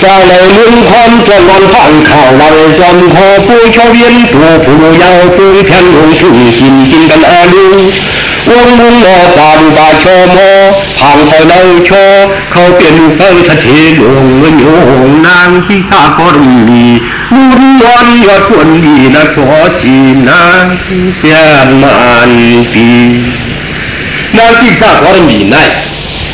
下来轮宽转乱放靠来转破不敲边不不要不偏不顺心心跟阿六。翁翁我把路把敲摸，旁头老敲，靠边路放下铁龙文勇南西沙高里，路路弯要转里那左西南西下满地，南西沙高里奈。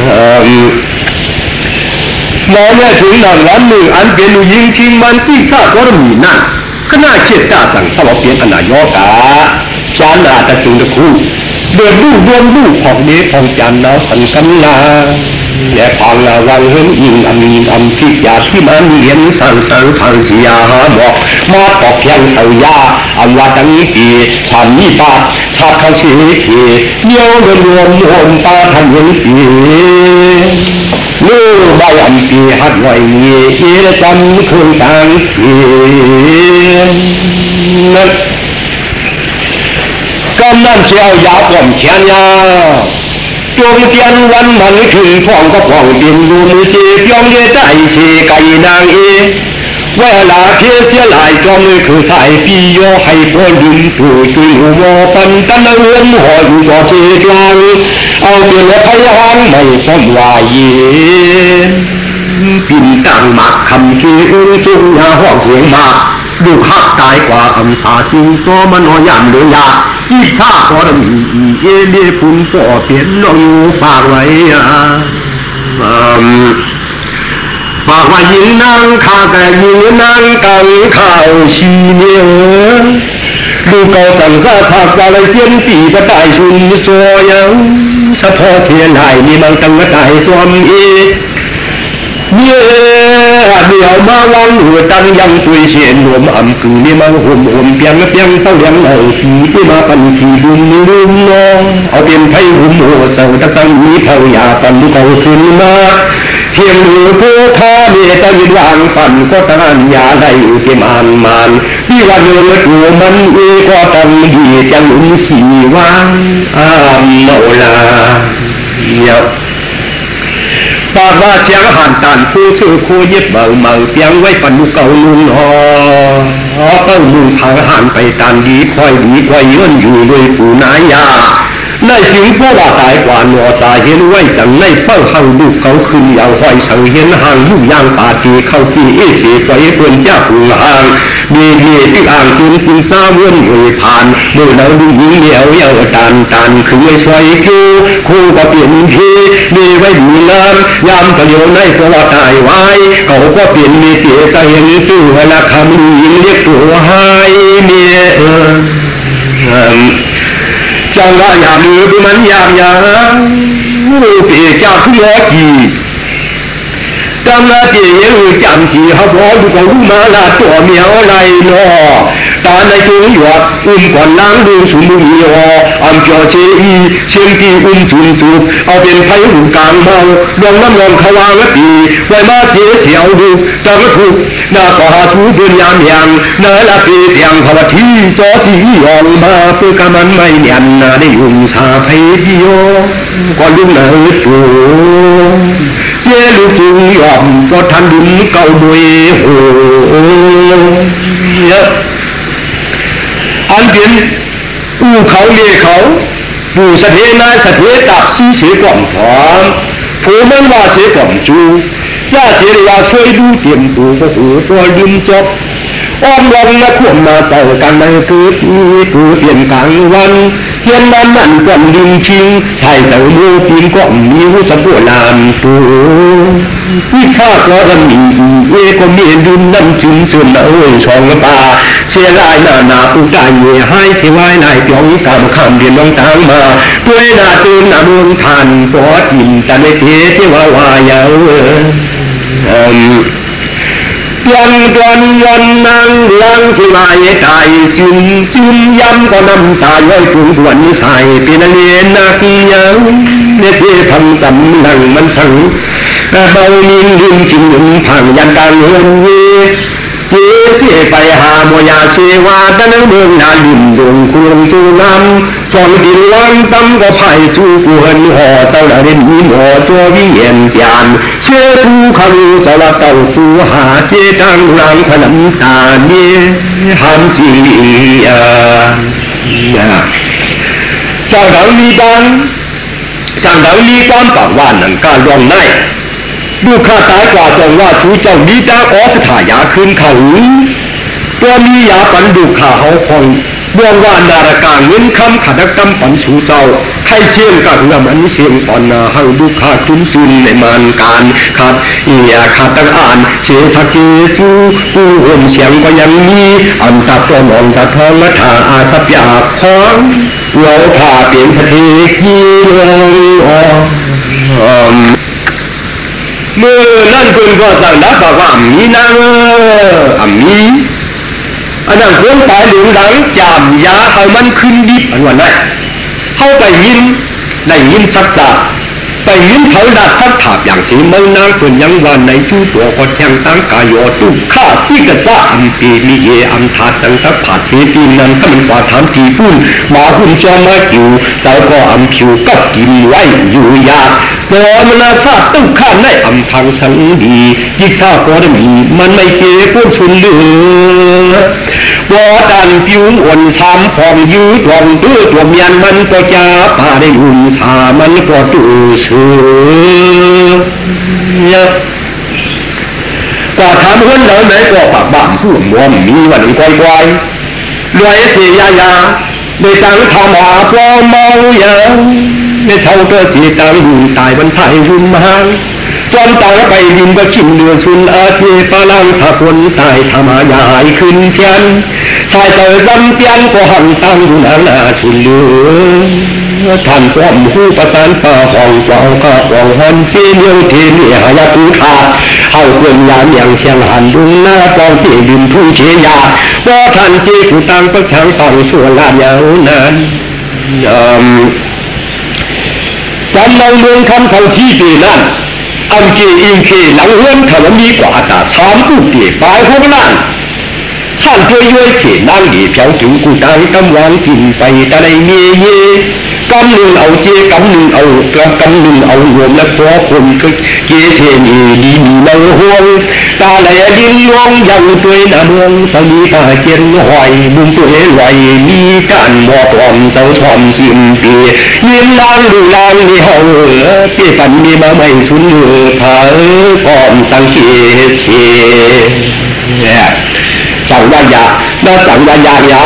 มองเก่าเสียงกิเลสเศร้าข้าแห้งเสียงนาสุขาวันนี้สิ่งที่นังว่าถึงนั้นดูยิงดูสิงดูข่าวพาวันเด็กคุณหูสินหักเหลือเข้าทางระหว่างเฮือนห้องหลังลาเปียงหักนางไหวปีนี้มันกาไว้เราเนี่ยถึงหนังวันหนึ่งอันเป็นยิงทิงมันที่ข้าก็มีนั่นขณะเจ็ดตาสั่งสวเปียนอนายกาจานอาตะจึงตะคู่เดือดรูดวงรูของเดชของจันเราสันกันลาและพังละวังเห็นอิงอันมีอันพิจาที่มันเห็นสั่งสั่งทางเสียหาบอกมาตอกเพียงเตายาอันว่าจังนี้ปีฉันนี่ปา 他开心些，有人我们把他们些，路把人比还来也也咱困难些。那刚那叫牙管钱呀，中间弯门去闯个黄边路，你这表也在些该难些。 văn mẫn thủy phong có phong tiền luôn chế biong ye đại chế cày nàng y 为那天些来装的可才必要还不允不追我分担的恩和如果这桩，เอาเปลี่ยนและพยายามไม่สมวายีปิ่นต่างหมักคำชื่ออึ้งจุงยาห้องเสียงมากดูหักตายกว่าคำสาจิงโซมันหอยามเลยยาอีชาก็มีอีเอเลีปุ่นก็เปลี่ยนลองอยู่ฝากไว้อ่ะ ฝากว่ายิงนางข้าแต่ยิงนางกังข้าวชีเนียวดูเก่าตั้งข้าภาคกาลเจียนปีกระต่ายชุนโซยังสะพอเสียนหายมีมังตังกระต่ายสวมเอเนี่ยเดียวมาวังหัวตังยังตุยเสียนรวมอำคือนี่มังห่มห่มเปียงเปียงเต้ายังเอาสีที่มาปันสีดุมดุมนองเอาเป็นไผ่หุ่มหัวเสาตะตังมีเผายาปันลูกเอาขึ้นมา พียงดูผู้ท้าเมตวินวางฝันก็ตานยาได้เก็มานมานที่วันเนื้อตัวมันเอก็ต้องดีจังอุนสีวางอามโมลาเยาปากว่าเสียงหันตันผู้ชื่อโคยึดเบาเมาเสียงไว้ปันลูกเก่าลุงหอเต้าลุงทางหันไปตันดีคอยดีคอยย้อนอยู่ด้วยปูนายา ในถึงพวกว่าตายกว่าหนอตาเห็นไว้จังในเป้าหังลูกเขาขึ้นยาวหอยสังเห็นหางลูกย่างปาตีเข้าฟีเอเสียไว้เพื่อนจ้าหูห่างมีเดียที่อ่างจุนสินซ้าเว้นเวยผ่านเมื่ ကြောင့်လာရမည်ပြမမြာမြာဟိုပြေကြောက်ရောကြီးတမ္မာပြေရေဝကြံကြီးဟောဘောလူကောင်မှလာတော်မြောင်းလိုက်တော့ ไว้ดูน้ำยามประโยชน์ในสวัสดิ์ตายไว้เขาก็เปลี่ยนมีเสียใจเห็นตู้เวลาคำยิงเรียกตัวให้เมียเออ trong đó nhà mưa tôi mắn nhà nhà thì cha cứ lo gì trong đó thì những người chạm chỉ học có được có mà là tổ mèo này nó ta này tôi nhọt um còn nắng đường xuống mưa nhiều am cho chế y xem kỳ um xuống xuống ở bên thấy hùng càng mau lòng năm lòng khâu ang thì quay ma chế theo được trong cái thuộc na có hà chú bên nhà miệng na là kỳ tiang khâu thi cho chỉ yong ma tôi cảm ơn mày nhàn na để dùng xa thấy diô còn lúc nào chủ chế lưu phương yong có thanh đúng cầu đuôi hồ อันเป็นอูเขาเมเขาปู่สะเทนาสะเทตับซีเสกว่ำพร้อมผู้มันว่าเสกว่ำจูย่าเสรีว่าช่วยดูเตรียมตัวก็หูตัวลืมจบ อ้อมลงและขวมมาเต่ากันในคืนนี้ตูเปลี่ยนกลางวันเทียนนั้นมันก่อนดินชิงชายเต่ามูปีนก็มีหุสบัวลามตูที่ข้าก็รำมีเอก็มีดินน้ำจึงเสื่อมเอ้ยชองป่าเสียลายนานาผู้ตายเหี่ยให้เสียไว้นายเปียงกำคำเรียนน้องตางมาด้วยนาตื่นนามุนทันปอดหินแต่ไม่เทที่ว่าวายเออ วันวันยันนางลังสิมาเยตายซึมซึมย้ำก็นำสายไว้ฝุ่นวันใส่เป็นเลียนนาคียังเนเทพังสำนังมันสังเบานินดินจิงหนุนพังยันดังเฮือนเว สียเสียไปหาโมยาเสวาดันเมืองนาดินดวงคุงสูน้ำสอนดินวันตั้มก็ไผ่สู้กูห็นห่อเจ้าละเรนมีหมอตัววิเย็นจานเชื่อผู้คำสารเต่าสู้หาเจตังรังขนมตาเนีหันสียาสางดังมีดังสางดังมีความปากว่านังการรองใน ดูข้าตายกว่าจงว่าชูเจ้าดีจ้าออสถายาคืนเขาตัวมียาปันดูข่าเขาคงบวงว่านารากาเงินคำขัดกรรมปันชูเจ้าให้เชี่ยงกับเรื่องมันเชี่ยงปอนนาหังดูข่าคุ้มซุนในมานการขัดเอียขาดตังอ่านเชทเกสูผู้ห่มเสียงก็ยังมีอันตาตัวมองตาทองละถาอาสับยาของเราถาเปลี่ยนสติกีเรื่อ มือนั่นคุณก็สั่งนับบอกว่ามีนางอ่มีอันนั้นควรตายหลงหลังจามยาเขามันขึ้นดิบอันวันนั้นเข้าไปยินในยินสักษา ไปยินเขาดัดสักถาบอย่างสีเมืองนางส่วนยังวันในชูตัวก็แทงตั้งกายโยตุข้าที่กระจ้าอัมปีมีเยอัมทาจังสักผาเชปีนันข้ามันกว่าถามทีพุ่นมาหุ่นจอมาจิวเจ้าก็อัมคิวกับกินไว้อยู่ยากพอมนาชาติต้องข้ามได้อัมพังสังดียิ่งชาพอได้มีมันไม่เก๋พวกชุนเหลือวอดันผิวอ่อนช้ำฟองยืดวองตื้อตัวเมียนมันก็จะพาได้หุ่นชามันก็ตู้เสือกว่าถามคนเหล่าไหนก็ปากบ้าผู้มัวมีวันก้อยก้อยรวยเสียยาในตังทำหาพอเมาย่าในเท่าก็เสียตังหุ่นตายวันไทยหุ่นมาจอมตายไปดินก็ขินเดือสุนอาเทปลังถ้าคนตายทำหายายขึ้นเทียน ชายเจอจำเปียนก็หันตั้งอยู่นานาชุนเดือท่านความหูประสานฟ้าห้องเจ้าก็ห้องหันเสียงทียนหายาตุขาเอาเพื่อนยามอย่างเชียงหันดุงหน้าฟองที่ดินทุ่งเชียาว่าท่านเจ้าตังก็แข็งต้องส่วนลาดยาวนานจำในเมืองคำเขาที่ปีนั้นอันเกอิงเคหลังเฮือนถวันมีกว่าตาสามกุเกปลายหัวนั่น ท่านเพื่อย้อยเขนั่งดีเพียวถึงกูตังกำวังกินไปตะไลเมียเย่กำหนึ่งเอาเจกำหนึ่งเอากำกำหนึ่งเอารวมและพอคนก็เกเทนีดีมีเราห่วงตาแหลดินลวงยังตัวยนาเมืองสมีตาเจนหอยบุญตัวเอไหวมีการหมอปลอมเจ้าทอมสิมปียินลางดูลางนี่เฮาเปีปันมีมาไม่สุนเหอผาพร้อมสังเกตเช สังวายานาสังวายายา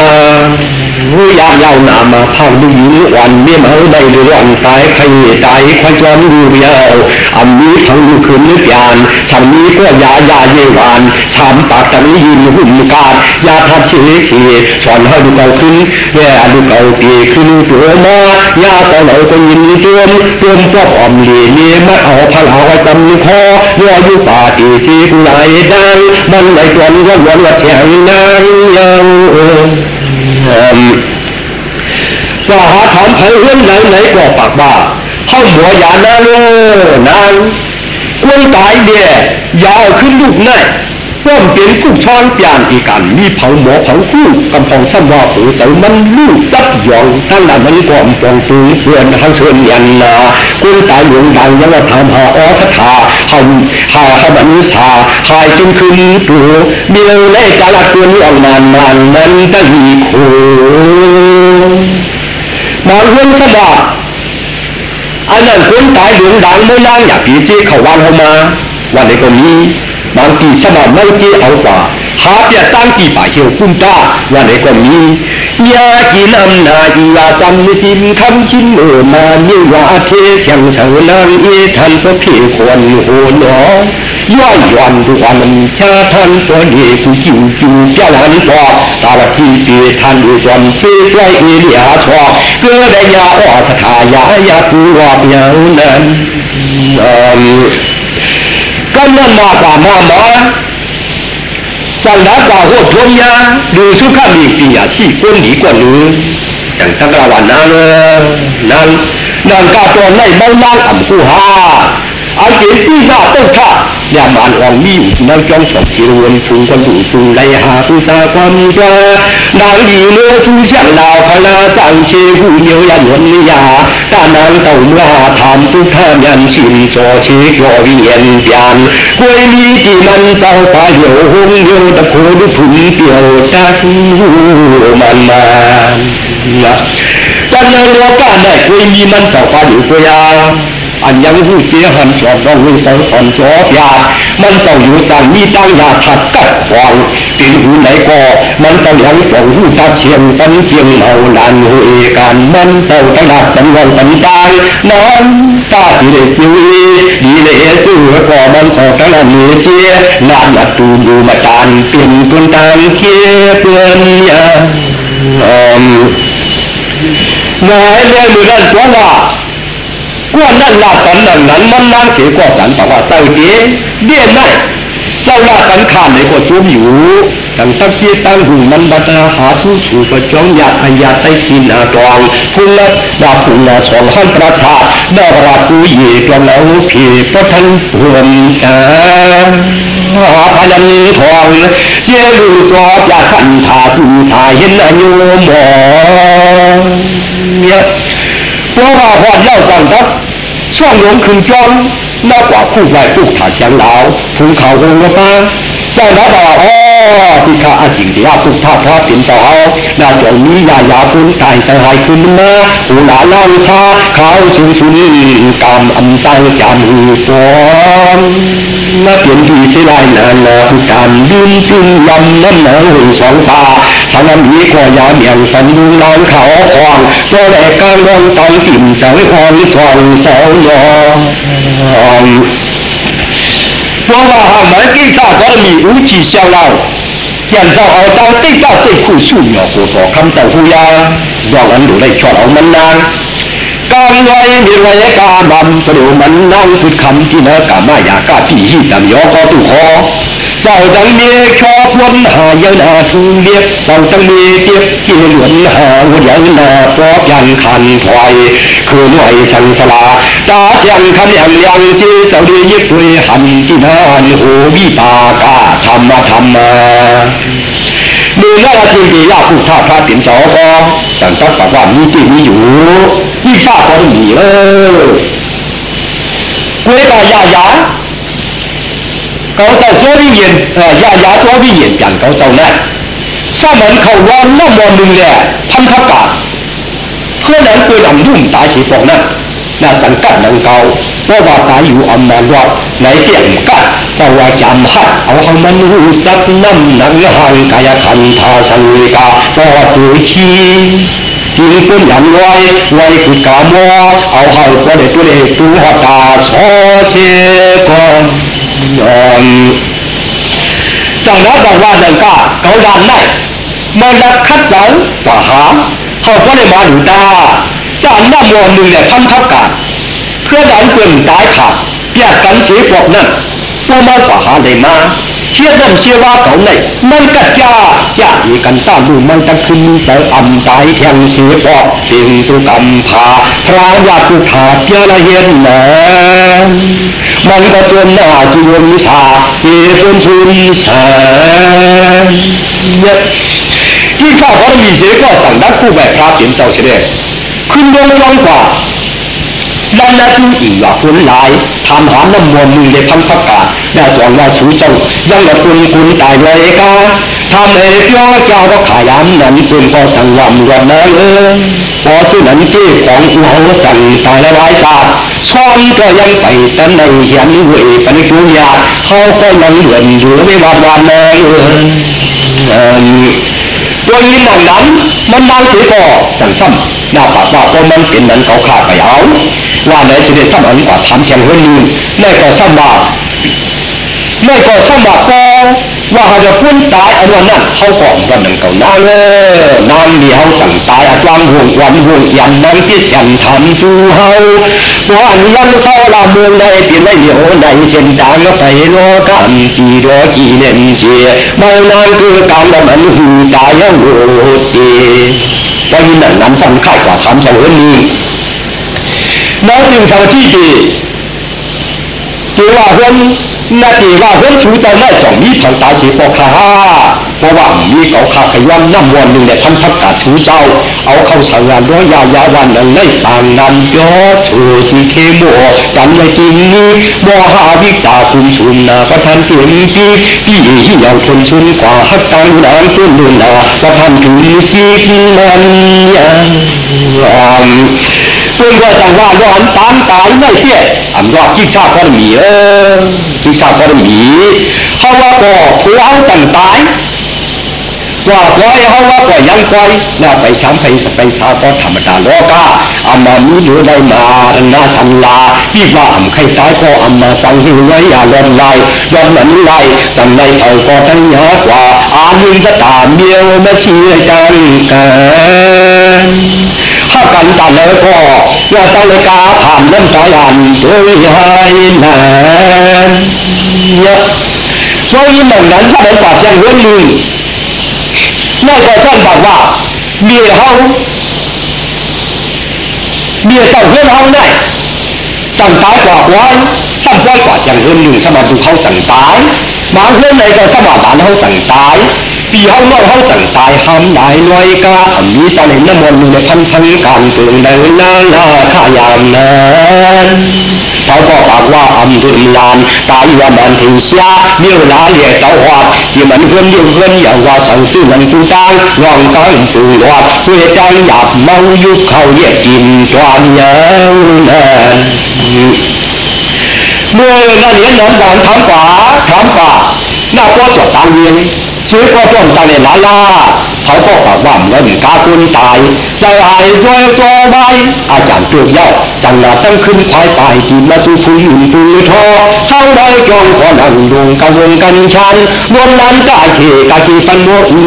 ผู้ยากยาวนามาพังดูยินวันเมียมาในเรื่องตายใครตายควายจอมดูเบียวอันนี้ทั้งดูคืนนึกยานฉันนี้ก็ยายาเยวานชามปากกันยินหุ่นกาดยาทัดเชลีขีสอนให้ดูเก่าขึ้นแย่ดูเก่าปีขึ้นตัวมายาต่อเหล่าก็ยินตัวมตัวมพวกอ่อมเหลี่ยมมาเอาพลาไว้จำคอยัวยุป่าตีสีกุไลดังมันไหลจวนก็วนว่าเชียงนางยังเออ ว่าหาถามไผ่เรื่องไหนไหนก็ปากบ้าเข้าหัวยานาโลนางกล้วยตายเดียยาวขึ้นลูกไหนป้อมเป็นกุช่างเปลี่ยนอีกันมีเผาหมอเผาคู่กำพองซ้ำว่าหูเสามันลูกจับยองท่านละมันก่อมปองตูเพื่อนทั้งเชิญยันนา กล้วยตายหลวงดังยังว่าทำหาออสถาหาหาขบันสาหายจนขึ้นตัวเดียวในกาลตัวนี้ออกนานมันมันตั้งโคมาเรื่องฉบับอันนั้นคนตายหลวงดังเมื่อย่างอยากปีเจเขาวันเข้ามาวันในก็มีบางทีฉบับไม่เจ้เอากว่าหาเปียตั้งกี่ป่าเหี่ยวคุ้มตาวันในก็มี ยากินำนาอีวาจำนิจิมคำชินเออมานิวาเทเสียงเฉนางเอทันก็เพีควรโหนอย่อยวันทุกวันชาทันตัวเดีกูจิวจิวเจ้าหันพอตาลทีเปียทันอยู่จอมเสียใจเอเลียชอเกิดยาอ้อสถายายาผู้วอบยาวนั้นกำลังมากว่ามหมอ จังหวัดว่าหัวพวงยาดูสุขามีปียาชีก้นหนีกว่านื้จังทั้งระวัน นั้นนั้นนางกาตัวในเมานางอ่ำคู่หาอาเกที่หน้าต้นข้ายามานอองมีอยู่นั่งจ้องสองทีรวนฟูงกันดูฟูงไรหาผู้ชาความจานางดีเนื้อชูเชียงดาวพนาจังเชผู้เยียวยาหนวนยาตานางเต่าเมื่อถามทุกท่านยันชินจอเชจอวิเยนยานกวยมีที่มันเจ้าฟ้าเหี่ยวหงเหี่ยวตะโคดุผุนเกี่ยวจักหูมันมาจันเลยรัวก้าได้กวยมีมันเจ้าฟ้าเหี่ยวกวยา อันยังหูเสียหันสอบต้องหูเสาสอนจอบยามันเจ้าอยู่สั่งมีตั้งยาขัดกัดฟองตินหูไหนก็มันเจ้ายังสองหูตาเชียงตันเชียงเอาลานหูเอกันมันเจ้าตั้งหลักสันวันสันตายน้องตาที่ได้ซิวดีเลยซื้อก็มันสอตั้งนั้นเนื้อเจียนานนัดตูอยู่มาตานเป็นตุนตานเคียเพื่อนยาอมนายเมื่อมือนั้นเพราะว่า qua นั่นลากันนั่นนั้นมันนั่งเสียก็สันแต่ว่าเจ้าเดียเดียได้เจ้าลากันขานในก็จุ่มอยู่ตั้งตะเกียตั้งหูมันบัตรหาผู้ถูกกระจ้องยาอัญญาไตกินอาตองคุณละดาคุณละสองขันประชาดาราคุยกลแล้วผีพระท่านรวมตาหาพยันทองเจ้าดูจอยาขันถาดูถาเห็นอายุหมอ เนี่ยเพราะว่าพอเล่าฟังครับช่วงหลงคืนจอมมากกว่าคู่ไหวคู่ถาเชียงลาวภูเขาคงกระฟ้าเจ้าแล้วบอกอ๋อที่ข้าอาจิง ที่อาพุทธาพระเป็นเจ้าเอานาจงมียายาคุณตายใจหายคุณมาหูหลาล่างชาเขาชุนชุนกามอันตั้งจำหูฟอนมาเปลี่ยนที่เสียลายนานนาการดินจึงยำน้ำหนังหุ่นสองตาทางนั้นมีขอยาเมียงสันดูนางเขาคองตัวแรกการลงตอนติ่มเสาคอนสองสองยอง说话哈，买地下高的米无极香料，现在好当地下最酷素描活说，看到虎呀，让人流泪穿老门呐。การไว้มีไว้กาบัมตรูมันนั่งสุดคำที่เนื้อกามายากาพี่หิดำยอก็ตุขอ เจ้าจังเมียชอบวนหาเยนาทูเรียบเจ้าจังเมียเจ็บกินหลวนหาวนยังนาฟอกยันคันถอยคือหน่วยสังสลาตาเสียงคำยังยังจีเจ้าดียิบด้วยหันที่นานโหวิปากาธรรมธรรมามีหน้าที่ดียาผู้ท่าพระเติ๋มเจ้าก็จังสักปากว่ามีที่มีอยู่นี่ทราบก็มีเออเวลายายา เขาเจ้าตัววิญญาณเอ่อยายาตัววิญญาณอย่างเขาเจ้านั่นสมันเขาร้อนน้ำมันหนึ่งแหละพันทับกากเพื่อนั้นปืนอ่ำยุ่มตายสีฟองนั่นน่าสังกัดนังเกาว่าว่าตายอยู่อำมารอดในเตียงกัดแต่ว่าจำหัดเอาเขามันหูจักน้ำหนังห่างกายคันทาสังกาปอดตุยขี้ยิงปืนยันไว้ไว้คือกามอเอาเขาตัวเด็กตัวเด็กตัวตาชอเชก่อน ยอนจากนั้นบอกว่าดังก้าเขาดันได้มาดักคัดเจ้าป่าหาเขาก็ได้มาดูตาจานหน้ำมอนหนึ่งเนี่ยทำทับการเพื่อดันเกินตายขาดแยกกันเสียพวกนั้นตัวมาป่าหาเลยมาเทียบน้ำเชื่อว่าเขาในมันกัดยาอยากมีกันต้านดูมันจะขึ้นเสออ่ำตายแทงเสียพอกเพียงตุกำพาพระยาตุขาเพียละเห็นแหน มันก็ตัวหน้าจวนชาเอเป็นชุนชายะที่ข้าพระมีเสก็ต่างนักคู่แบบพระเสียงเจ้าเสด็จขึ้นลงจ้องกว่าดันนาทุอีกว่าคนหลายทำหาน้ำมนต์มือเลยพันประกาศได้จองว่าชูเจ้ายังละคุณคุณตายเลยกาทำเอเปียวเจ้าก็ขายำนั้นเป็นพอสังวำวันนั้นเออ พอที่นั้นที่ของเขาสั่งตายล้วไว้กาช้อนก็ยังไปแต่ในเหียนเวปันจุยาเขาก็ยังเหลืออยู่ไม่วันวันเลยเออตัวนี้หนังนั้นมันดังเสียก่อสั่งซ้ำหน้าปากว่าพอมันเป็นนั้นเขาขาดไปเอาว่าไหนจะได้ซ้ำอันกว่าทำเพียงเฮือนลืมแม่ก็ซ้ำว่า ไม่ก็ถ้ามาพอว่าเขาจะพุ่นตายอันวันนั้นเขาก่อนวันนั้นเก่านาเลยนางเดียวสั่งตายกลางห่วงวันห่วงยันนางที่ฉันทำสู่เฮาวันยังเศร้าละเมืองใดเปลี่ยนไม่เหลียวในเช่นดังไปโลกันปีรอกี่เน้นเจียไม่นานคือการละมันหูตายยังโหดเจว่ายินหนังนั้นสั่งข่ายกว่าคำสองเรื่องนี้น้องจึงชาวที่ดีจีว่าเพื่อนนาทีว่าเพื่อน ชูใจไม่จ่องมีทางตาสีปอกขาเพราะว่ามีเขาขาขย้อนน้ำวนหนึ่งเนี่ยท่านพักกาดชูเจ้า เอาเข้าสังงานร้อยยายาวันนั้นได้สั่งนันยอชูสีเคมกันในจริงนี้บ่หาวิกาคุณชุนนาประทานเกียมปีที่ที่ย่างคนชุนกว่าฮักตังนานคุณลุนนาประทานถึงสีนันยังซึ่งก็จังว่าย้อนตามตายไม่เสียอันว่าที่ชาติพอมีเออ ที่ชาติพอมีเขาว่าก็ผู้เอาต่างตายว่าปล่อยเขาว่าปล่อยยังปล่อยน่าไปช้ำไปสไปซาก็ธรรมดาโลกาอามามีอยู่ได้มาหน้าทันลาที่ว่าอำใครตายก็อามาฟังหิวไว้อย่าลนลายยอมหนันลายตั้งในเท่าก็ทั้งยากว่าอายุก็ตามเดียวมาเชียร์กันกัน ถ้ากันตันแล้วก็อย่าตั้งกาผ่านน้ำตาลันโดยให้นานเยอะเพราะยิ่งแบบนั้นถ้าเป็นปากยังเรื่องลืมนั่นก็ท่านบอกว่าเมียเฮาเมียเจ้าเพื่อนเฮาได้สั่งตายกว่าควายสั่งควายกว่าอย่างเรื่องนึ่งสมาดูเขาสั่งตายบางเรื่องในก็สมาบานเขาสั่งตาย สี่ห้องนอกห้องสั่งตายห้ามได้หน่วยกามีตอนเห็นน้ำมนต์ในพันพันการเกลืองเนินหน้าน้าข้ายามนั้นเขาก็ปากว่าอัมพุลานตามว่ามันถึงเสียเมื่อวลาเลียเต้าหอดที่มันเพื่อนยิ่งเพื่อนอย่างว่าสั่งซื้อมันซื้อจางรองซ้อนซื้อหลอดเพื่อจ้งหยาบเมายุคเขาเรียกกินตันยังนั้นเมื่อนั่นเห็นหนอนจานถามฝาถามฝาหน้าก็จอดตามเวียง ในลาลา เขาก็บอกว่าเงินกาคุณตายใจหายจอยจอไว้อาจารย์เปลือกเย้าจังหนาตั้งขึ้นควายตายที่มาสู่ผู้ยืนผู้ทอเศร้าได้จองก็นั่งดวงกังวลกันชันบนนั้นกาเขกากีฟันโมอื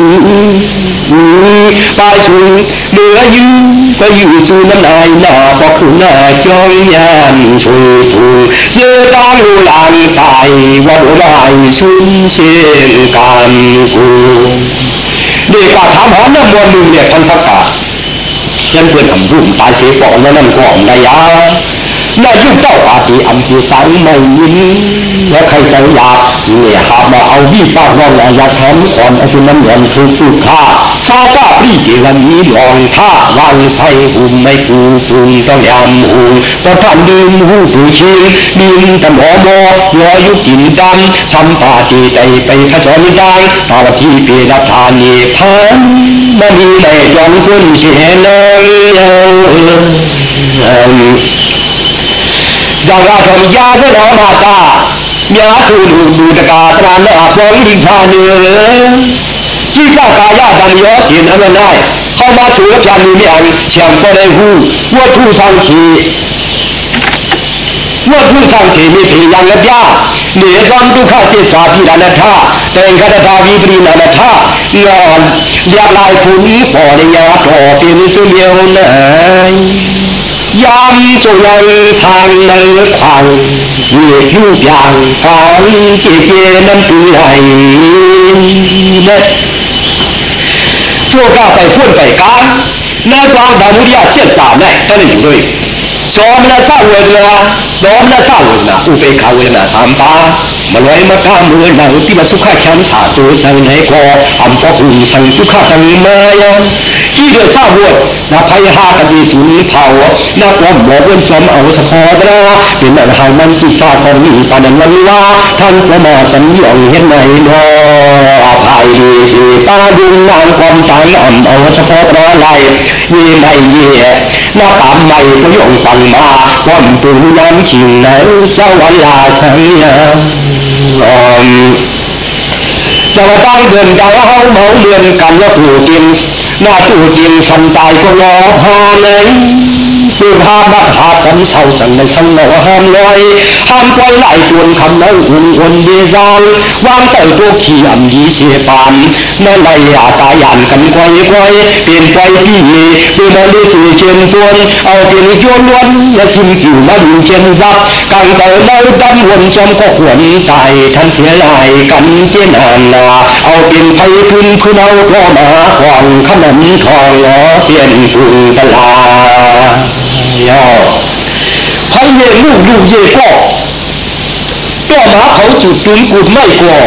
ปลายสูงเหลือยืนก็อยู่สู่น้ำลายหน้าพอคือหน้าจอยยานชูถูเจอตาลูลานตายวัดไรชุนเชียงกันกู ด็กปาถามหอมน้ำมวลมึงเนี่ยพันพักกายันเพื่อนทำรุ่มตาเสียปอกแล้วนั่นก่อนนายาน่ายุ่งเจ้าอาตีอัมพีสังไม่ยินแล้วใครจะอยากเนี่ยหามาเอาวิปากน้องอยาแทำก่อนไอ้ที่มันเหมือนคือสุขา ชาป้าพี่เกวันนี้ลองท่าวันไฟหุ่มไม่ปูปูต้องยำหุ่มก็ท่านดื่มหูผูชิงดื่มแต่หมอมอรอยุกินดำช้ำปาตีใจไปขจรได้ตาที่เปีย ที่เจาราธรรมยาพายาสูดูดูตกาตรานอเอากายาดันยอจินอันนั้นได้ เข้ามาถูกการมีเมียงเฉียงก็ได้หูว่าผู้สังชีว่าผู้สังชีมีผียังละยาเหนือจอมตุข้าเจสาพีรานัทาแต่งคาถาวิปรินานัทางอนเรียกลายผู้นี้พอในยาต่อเป็นสุเดียวไหนยามจงยังทางในทางเหยียดยุ่งยางทางเกเกน้ำปีไหลเน็ต 做到百分百干，那帮咱们要建啥呢？这里不对。所以我们的忏悔的啊，所以我们的忏悔呢，不被考为呢三八，不来么他们呢，有啲么苏卡强查做上那个，俺不顾上苏卡上么样。 ที่เดือดเศร้าสุขาชันถาตัวสังไหนก็อัมพยาที่เดือดซาบวดนาภัยากันดีสินเผานาความหมอเว้นสมเอาสะพอดราเป็นอันหายมันสิชาของมีปานันวันว่าท่านประมาสัญญองเห็นไหนนอภัยดีสิตาดุงนางความตังอ่ำเอาสะพอดราไหลยีไม่เย่หน้าตามไม่ก็ยงฟังมาความปูน้ำขิงไหนสวรรค์ลาชัยลอมจะมาตั้งเดินดาวเฮาเมาเดือนกันแล้วถูกกิน หน้าถูกกินสันตายก็รอพอไห นคือพาบักหากันเศร้าสังในทั้งหนอห้ามลอยห้ามปล่อยไหลจวนคำนั้นอุ่นอุ่นเดซางวางแต่ตัวขี้อ่ำดีเสียปานเมื่อไรอาตายานกันควายควายเปลี่ยนไปพี่เมื่อมาดูตื่เชียนตัวเอาเปลี่ยนจวนวันและชิมผิวมาดูเชียนรักกันแต่าเล่าดำวนจอมก็ขวนตายท่านเสียลายกันเจียนอ่านนาเอาเปลี่ยนไปขึ้นขึ้นเอาก็มาของขนมทองล้อเปลี่ยนฝุ่นตลา ย่อพายเยลูกอยู่เย่ก็ก็มาเขาจุดจุนกุดไม่กลัว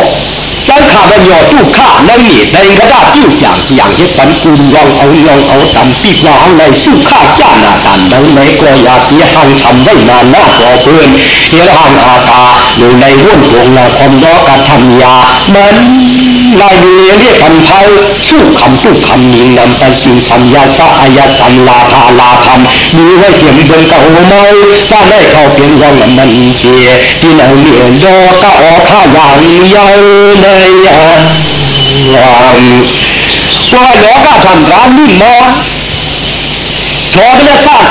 将他们要住卡能力，能个大就想想些本古让偶让偶等必往来สุขาจานาตันดังในก็อยากเสียหังทำไว้นานหน้าก่อเพื่อนเฮียหังอาตาอยู่ในวุ่นวงละความร้อการทำยามัน ลายเรียกพันเทาสู้คำสู้คำนี้นำไปสู่สัญญาพระอายสันลาภาลาธรรมมีไว้เขียนบนเก่าไม้ถ้าได้เข้าเปลี่ยนว่างมันเสียที่ไหนเรียนดอกก็ออกข้าอย่างยาวในยาว่าหลอกาทำร้านนี่มอสอนและสร้าง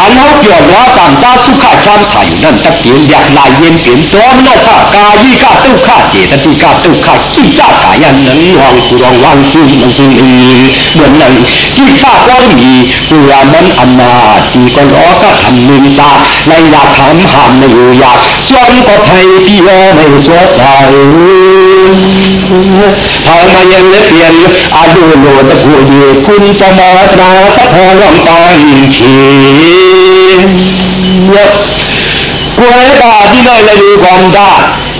อันเขาเกี่ยวว่าตามตาสุขาชามใส่นั่นตะเกียงอยากลายเย็นเปลี่ยนตัวนั่นข้ากายีข้าตุ้ข้าเจตติข้าตุ้ข้าขี้จ้ากายันนั้นวางกุรองวางจุนมันสิ่งอื่นเหมือนนั้นที่ข้าก็มีเพื่อมันอำนาจที่ก็ล้อก็ทำมินตาในอยากทำหามในอยากจนก็ไทยพี่อ้อไม่สดใสพอมาเยังเปลี่ยนอาดูโลตะพูดคุณสมรนาตะพอต ควรตาที่น้อยละอยู่ของตา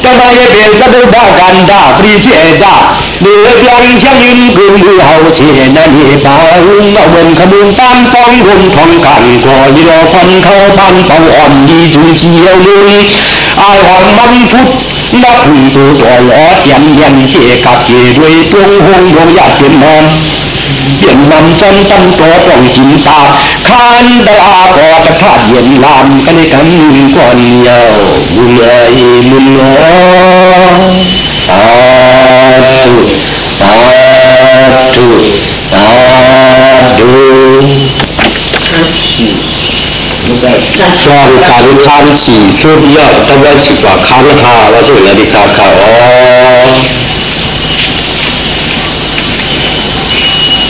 จะมาจะเป็นพระพุทธกันตาปรีเสดาเหลือยังช่างยินคืนผู้เฮาเสียนั่นเหตุเบาหุ่นเอาเงินขบุนตามฟ้องหุ่นทองกันก่อยีรอคนเขาพันเป่าอ่อนดีจุนเชียวลุยอายหอมมันพุทธนับหุ่นตัวอ่อยอ้อเตียนเย็นเสียกับเกด้วยตรงหงดวงอยากเป็นนอน เย็นนำจนตั้งตัวตรงจินตาคานตลาปอตะขาดเย็นลามกันในกันก่อนเยาวบุญเลยมุนโนสาธุสาธุสาธุช่องการทานสี่ชุดยอดตั้งไว้สิบกว่าครั้งหาแล้วถึงนาฬิกาข่าวอ๋อ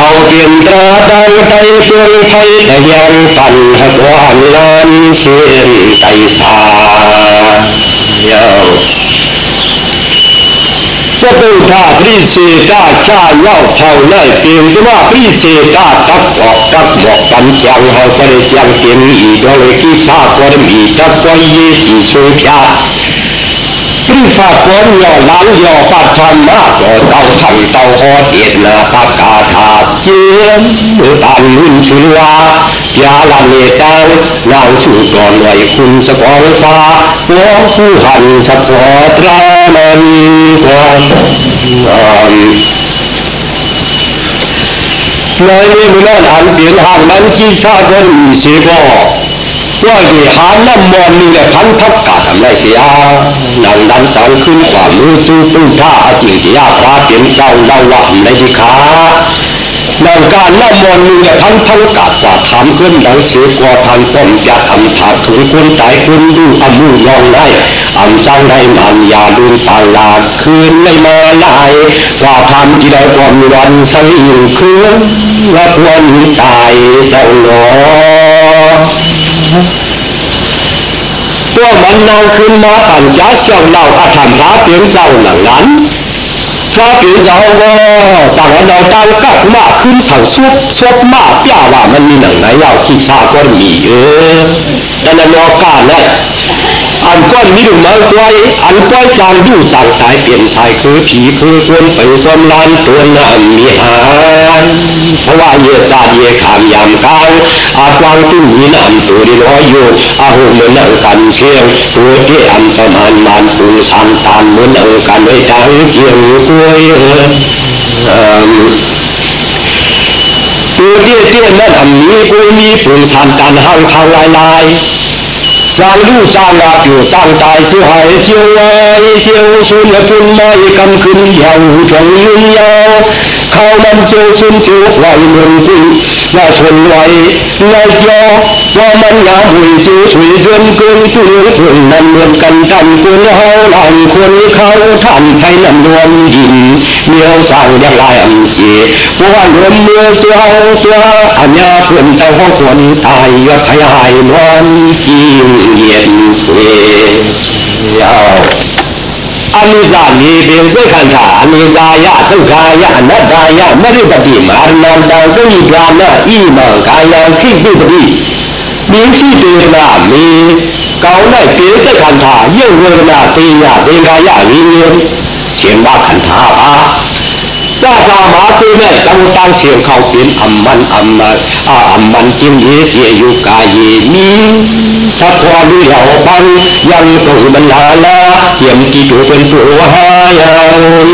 เอาเนือตั้งขีตะการนิวังไปคำชั่วมีเย็นโยดำเยโทสามจิวควาตังไปเปลี่ยนตราดังไปเพื่อนไทยแต่ยังปั่นหักวานลานเชียนไตสาเยาจะเป็นท่าปริเสตาชาเล่าเท่าไล่เปลี่ยนว่าปริเสตาตักออกตักบอกปัญจังเขาก็ได้จังเปลี่ยนอีกเลยที่ชาก็ได้มีจักก็เยสีสุยา ปริฝากคนย่อล้างย่อปัดทำมากก็เต้าทังเต้าหอดเอ็ดนาปากกาถาเจียมตันหุ่นชิวายาลันเนตังนางสู่ก่อนไหวคุณสกองสาหัวผู้หันสะพอตรามันความอ่อนในนี้มันนั่นอันเปลี่ยนห่างนั้นที่ชาติก็มีเสียก็ ว่าอยู่หาน้ำมอนนี่แหละพันทับกาทำไรเสียหนังดันสังขึ้นความรู้สู้ตู้ท่าอาจิงที่ยากฟ้าเปลี่ยนเจ้าเราหวานในที่ขาดังการน้ำมนต์นี่พันพันกาดกว่าทำขึ้นดังเสียกว่าทางป้อมจะทำถาถึงคนตายคนดูอมูลองได้อันจังได้มันยาดูตลาคืนไม่มาลายว่าทำที่ได้ก่อนวันสังยู่คืนว่าวันตายเจ้าหนอ ตัวมันนางขึ้นมาปั่นจ้าเสียงเราอาถรรพ์หาเพียงเจ้าหลังนั้นพระเพียงเจ้าก็สั่งเราตั้งกักมากขึ้นสั่งซุบซบมากย่าว่ามันมีหนังไหนยาวที่ชาก็มีเออแต่ในโลกาเนี่ย อันก้อนมีหมาไว้อันก้อยจางดูสั่งสายเปลี่ยนสายคือผีคือควรไปสมลานตัวน้ำมีหายเพราะว่าเยซาเยขามยามกลางอากวางตุ้มีน้ำตัวดีน้อยอยู่อาหูเหมือนนังกันเชียงตัวที่อันสมานมานปูสามตานเหมือนนังกันไว้ทางเกียงกล้วยตัวเตี้ยเตี้ยนั่นอันนี้กุยมีปูสามตานห่างทางลายลาย 在路上啊，就上大山，还啊一些树叶什么一根根，要五串鸳鸯。看我手心就来，蒙古那窗外那叫那们呀，会就水真功夫，就是南边干干，老老坤，他山太南边阴。苗长的来一些，我轮流说说，阿娘顺道我混大一个太海乱金眼色，要。အနိစ္စနေပင်စိတ်ခန္ဓာအနိစ္စယဒုက္ခယအနတ္တယမရိပတိမာရဏံတံသုညိဒါနဣမံကာယံခိစုပတိမိရှိတေနာမေကောင်းတဲ့စိတ်ခန္ဓာယုတ်ဝေဒနာသိညာသင်္ခါယဝိညာဉ် เสียงว่าขันหาอาญาตามาคือแม่จังตังเสียงเขาเสีนอัมมันอัมมันอาอัมมันจิมเยเยยุกาเยมีสัพพอดูเหล่าฟังยังสุบรรลาละเขียมกีดูเป็นตัวหายา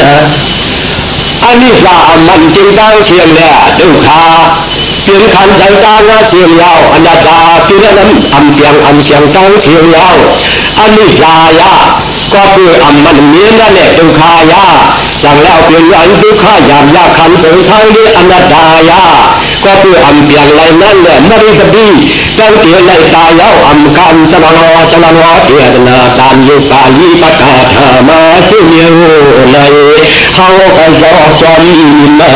นะอันนี้ปลาอัมมันจิมตังเสียงแหล่ดูขาเพียงคันใจตาหน้าเสียงยาวอันดาตาพิรนั้นอันเปียงอันเสียงตังเสียงยาวอันนี้ปลายา ก็คืออัมมันเมียนั่นแหละดูขายาสั่งแล้วเปลี่ยนยันทุกขายามยาขันสงสังนี้อนาตตายาก็คืออัมเปียงไรนั่นแหละมริกดีจังเตียในตายาวอัมคันสนนอสนนอเตียนาตามยุกาลีปกาธามาชื่อเมียวในเฮาก็ยอสอมไม่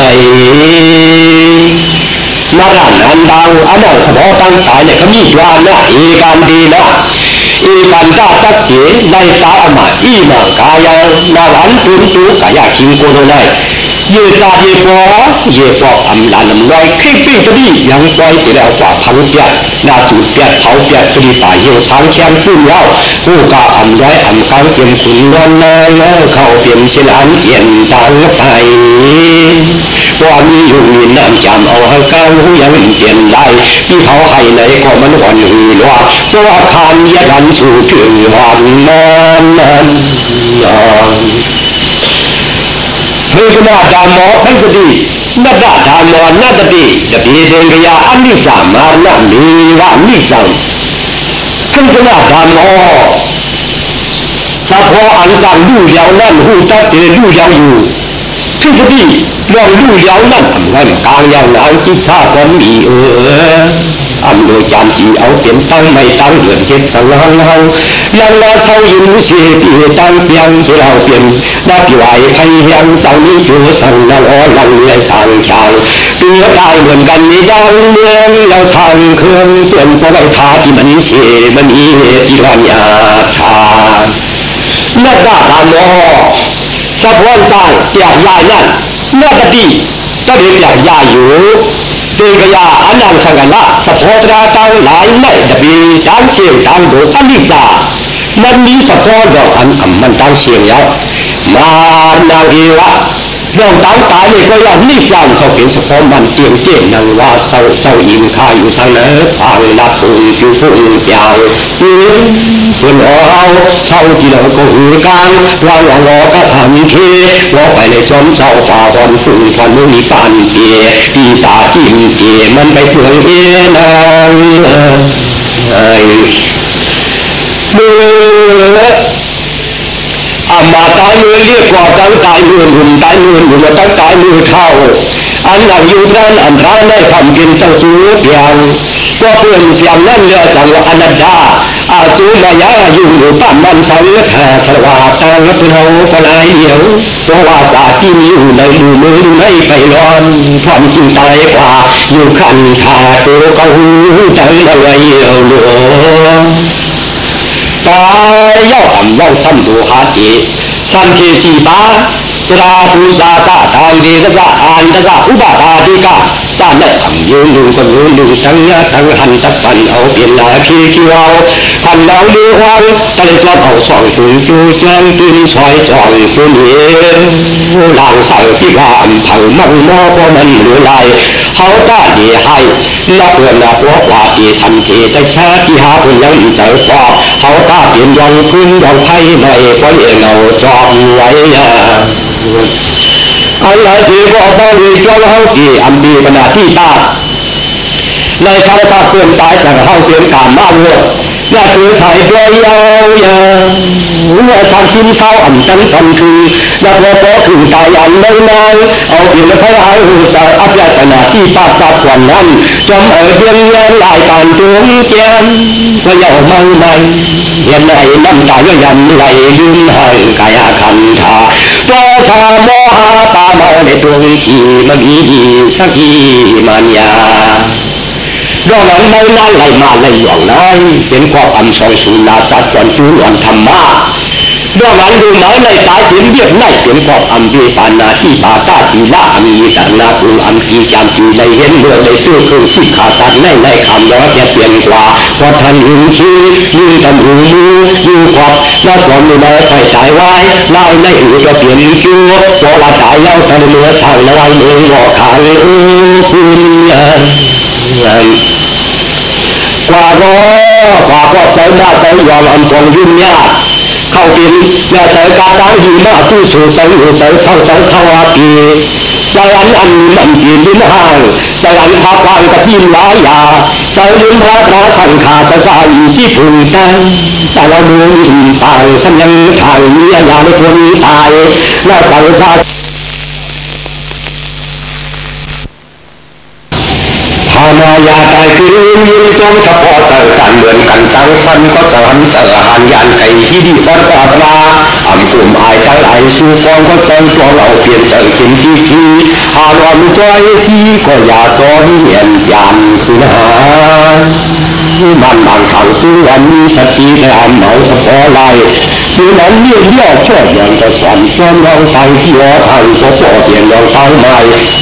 นารันอันดังอันดังเฉพาะตั้งตายเนี่ยเขามีวานะเอการดีนะေမန္တတတ်ကျေလိုက်တာအမဣမကာယနာရန်တုတုကာယကိကိုလိုလိုက်ယေတာယေပေါ်ယေပေါ်အမလာနမလိုက်ခိပိပတိယံပွိုင်းတေလောက်ပါဖာလို့ပြနာသူပြတ်ဖောက်ပြတ်ပရိပါယေသံချံပြုလောက်ဟိုကအမလိုက်အမကောင်းကျင်စုံရနာခောပြင်စလန်ကျင်တောင်းပိုင် स्वामी हुई लम जान और हल्का हु यम हियन लाई कि हो हाय नय को मन वन हुई लो तो आ खान ये धन सु के वन मन यान ဘုရားဓမ္မောပိဋိနတ္တဓမ္မောနတ္တိတပိတေကရာအနိစ္စမာနမေဝနိစ္စံပိဋိဓမ္မောသဘောအန္တလူရောင်နဲ့ဟူတတ်တယ်လူရောင်อยู่ ที่ที่ร่อดีเดงรูยาวนั่นหูจักเจดูยาวอยู่ที่ลองดูยาวนั่นนั่นกลางยาวนานที่ชาก็มีเอออำโดยจำจีเอาเต็มตั้งไม่ตั้งเหือนเก็บสังหังเฮายังลาเท่ายินเสียปีตั้งเพียงเสียเราเปลี่ยนนับไหวไทยยังเจ้านี้ชื่อสังนังอ้อลังเลยสังชางตัวได้เหมือนกันนี่ดังเมืองเราทางเครื่องเปลี่ยนเพราะไว้ทาที่มันเสียมันอีที่วันยาทานักด่าตามอ สะพอนจางอยากยายนั่นเมื่อตดีก็เรียกอยากยายอยู่เด็กยาอันนั้นสังกันละสะพอตราตังหลายไม่ตบีตังเสียงตังโดอันนี้จ้ามันมีสะพอดอกอันอ่ำมันตังเสียงแล้วมานางเอวะ เรื่องตางตายนี่ก็ยังนี่จังเขาเป็นสะพอมันเตียงเจียนางว่าเศร้าเศร้าอินคาอยู่ทางนั้นฟังนับปุ่นจูฝุ่นยาวเสียงเป็นเอาเศร้าที่เราก็หือการวางวางรอก็ทำเทว่าไปในจอมเศร้าฝ่าบอลฝุ่นฟันมีปานเปียปีตาทิมเกมันไปเฟืองเอนางไอ้เมื่อ อามาตายมือเรียกว่าตั้งตายมือหุ่นตายมือหุ่นตั้งตายมือเท่า อันหลังอยู่นั้นอันท้ายได้ทำกินเจ้าสูเพียงก็เพื่อนเสียงนั่นเรือจังอนันดาอาจูมายาอยู่หรือปั้นมันสังแห่สวาตางเราก็ลายเดียวตัวว่าจาที่มีอยู่ในมือมือไม่ไปร้อนความจริงตายกว่าอยู่ขันขาตัวเขาใจละเยียวหลวงตา ยย่อมย่อมทำดูหาจีสันเคสีตาตราภูสาตาทางเดกะอานตะอุบาทาติกาตันแล้วเรือวันตั้จอบเอาสองสุนจูเส้นตุนซอยจองตุนเอลางสาวที่บ้านเผามังมอพอมันหรือไรเขาตาดีให้นับเงินนับว่าว่าที่สันเทตชาที่หาคนยังอีใจฟอเขาตาเปลี่ยนยองพื้นยังไพ่ในเพราะเอาจองไว้อันละสีก็พอดีจวนเฮาจีอันดีบรรดาที่ตาในคำสาเพื่อนตายจากเฮาเสียงกามมากเลย เพียงเงินลายการจวงเจียนก็ยาวไม่ไม่เห็นไหนน้ำตาก็ยันไหลลืมหายกายคันธาตัวชาโมหาตาเมาในดวงที่มันมี สักทีมันยาดอกนั้นไม่น่าไหลมาไหลหลวงน้อยเป็นข้อคำสอนสุนาสัตว์ก่อนจูหลอนธรรมะดอกนั้นดูหมายในตาเห็นเรียบไล่เป็นข้อคำที่ปานาที่ปาตาทีละอันมีต่างนาคุณอันกีจามทีในเห็นเมื่อในซื้อเครื่องชิดขาตัดในในคำแล้วจะเปลี่ยนกว่าพอทันหินชื่อยืนทำหูมือยืนขวับแล้วสอนในไฟสายไว้เล่าในหูจะเปลี่ยนชื่อพอละตายแล้วทะเลเมื่อทางละวันเมืองหอกขางเออคุณ ยันกว่าร้อกว่าก็ใจมาใจยอมอันทองยุ่งยากเข้ากินอย่าใจกาตั้งอยู่มาผู้สู่ใจอยู่ใจเข้าใจเข้าวาปีใจอันอันมันกินลิ้นห่างใจอันพักวางกระพิมหลายยาใจลิ้นพระพระสังขาจะใจที่ผูกแต่ว่าดูถึงตายฉันยังทางเมียยาไม่ทนตายแล้วสังสาร ภานายาตายคือยืนทรงเฉพาะเกิดการเหมือนกันสังสันก็สอนสอหันยันไอที่ดีฟันปาปลาอัมปุ่มอายทั้งไอชูฟองก็ตองสอนเอาเสียนเตอกินที่ทีหาลอมจ้อยที่ก็อย่าสอนเหียนยันสินะมันบางครั้งซึ่งวันนี้สติในอันเหมาเฉพาะไรคือนั้นเลี่ 学男烈料这样的酸酸老汤药汤和左边老汤脉，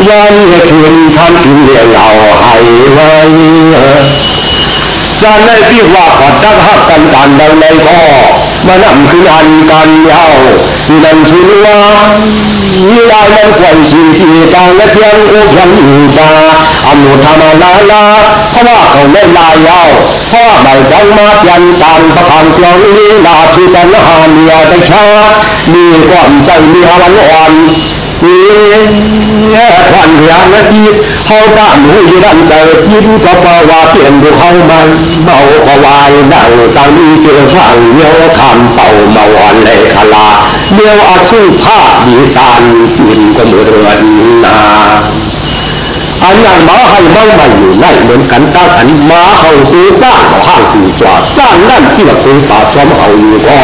弯的天苍心的老海来。山内地话，我当下跟咱们来说。 วันเมื่อคืนท่านถึงเรียนเราให้ไว้การในที่ว่าขอสักหักกันกันดังในข้อมาวสินกันยาวนั่นคือว่ามีลายันควรสิ่งที่ต่างและเพียงอุพันอยู่ตาอนุธรรมนาลาเพราะว่าเขาเล่นลายยาวเพราะว่าใบจังมาเพียนตามสะพานเสียงนี้ลาที่กันหาเมียจะช้ามีความใจมีหวันอ่อน มีควันยางนาทีเขาตามหูอยู่ดันใจยิ้มก็เพราะว่าเปลี่ยนดูเขามันเมาก็วายดังสังเสือช่างเยี่ยวคำเป่าเมาอ่อนเลยคลาเลี้ยวอาชูผ้าดีสานฟินก็มือเรือนนาอันนั้นมาให้เมาใหม่อยู่ในเหมือนกันตั้งอันมาเขาซื้อสร้างขาห้างสีกว่าสร้างนั่นที่ว่าซื้อฝาซ้อมเอาอยู่ก็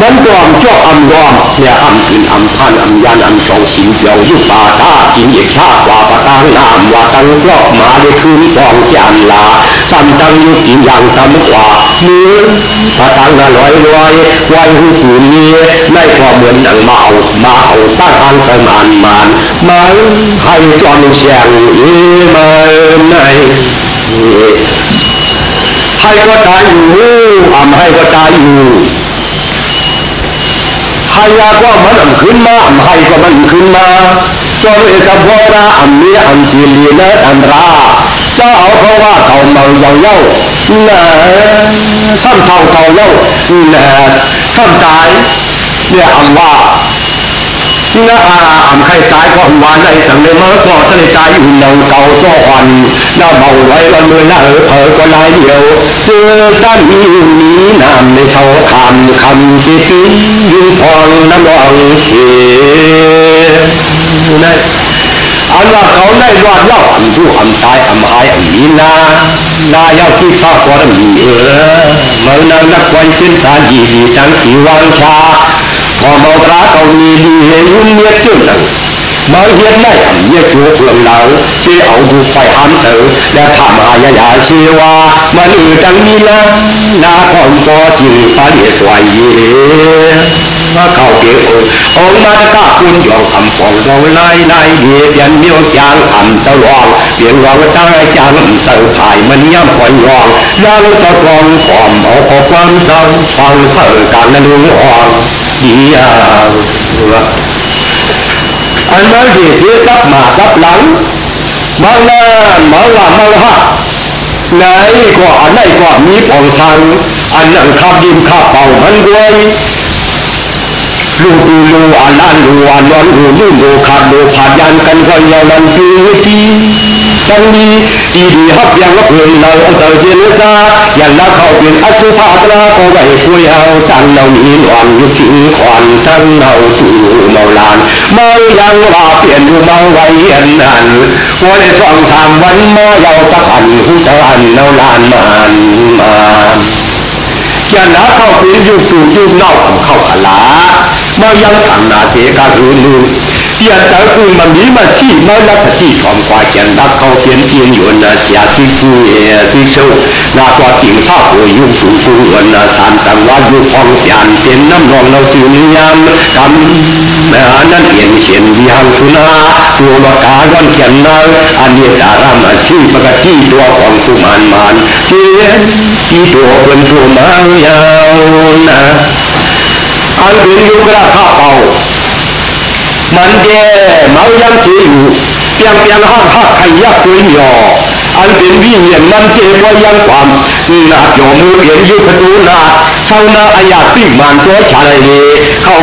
มันความชอบอันว่าเนี่ยอันกินอันท่านอันยานอันสองสีเดียวยุบป่าท่ากินอีกชาว่าประทางน้ำว่าตั้งรอบมาได้คืนฟองจานลาซ้ำตั้งยุกินอย่างซ้ำกว่ามือปางละร้อยร้อยไว้หูสูนนี้ในความเหมือนหนังเมามาเอาสร้างอันสมานมานมาให้จอมเสียงเอมาในให้ก็ตายอยู่ทำให้ก็ตายอยู่ ใครยากว่ามันอันขึ้นมาอันให้ก็มันขึ้นมาจอมเอกพราอันนี้อันสีลีและอันราเจ้าเอาเพราะว่าเขาเมาเย้าเย้าน่ะท่านเท่าเท่าเย้าน่ะท่านตายเนี่ยอันว่า นอาหารไข้สายควอนวานไอสังเนมะกอดสนิจายอุ่นดังเตาซ้อควันน้าเบาไว้วันมื่อน้าเออเออก็นายเดียวเจอด้านนี้นี้นามในเท่าทานคำจิทิ้งยู่ฟองน้ำรองเสียนะอันว่าเขาได้วาดเล่าอันผู้อันตายอันหายอันนี้นานายาที่ข้าก่อนเออเมื่อนางนักวันเส้นสารอีสีสังสีวังชา พอเมาพระเขามีดีเห็นยุ่งเมียจุด mở hiến này như chúa phượng nở khi ẩu vụ phải hám tử đã thảm hại nhà nhà siêu hoa mà nữ chẳng mi na na còn có chỉ phá địa xoài gì khảo kế ơn ông mà ta quân dọn hầm phòng dòng lai lai ye biển miêu giang hầm tàu loang biển loang ta giang tàu phải mình nhắm khỏi loang giang tàu loang phòng bảo có quan trọng phòng thở càng là lưu hoàng กดูลูอ่านอ่านดูอ่านนอนดูลูดูขาดดูขาดยันกันฟังยาวนันคือจีจังดีดีดีฮับยังว่าเพื่อนเราเอาเสือเสียนซายันละเขาเป็อัศภาตราเอาไว้คุยเอาสั่งเรามีหวังยุสิงขวัญสั่งเราสู่เมาลานเมายังว่าเปลี่ยนอยู่เมาไว้อันนั้นว่าในสองสามวันอันลูอันเราลานมันมานาเข้าเป็นอยู่สู่อยู่นกเข้ากะลามายังทางนาเส กาหือลือเสียแต่คือมันนี้มันที่มาลักที่ของฟ้าเขียนตักเขาเขียนเขียนอยู่นะเสียที่คือเอที่โชนาตัวติ่งข้าวหัวยุ่สู่สู่วั นนะสามสังวาอยู่ฟองจานเส้นน้ำนองเราสื่อนิยามคำแม่นั่นเขียนเขียนยังสุนาตัวละกาก้อนเขียนนาอันนี้สารามันที่ปกติตัวของสุมานมันเขียนที่ตัวเป็นตัวมายาวนะอันเป็นยุคราข้าเป่า มันแย่เมายังเฉยอยู่เพียงเพียงห้าห้าใครยักษ์คุยหยออันเป็นวิญญาณมันเจว่ายังความนาโยมือเปลี่ยนยุคดูนาชานาอายาที่มันตัวชายเข้า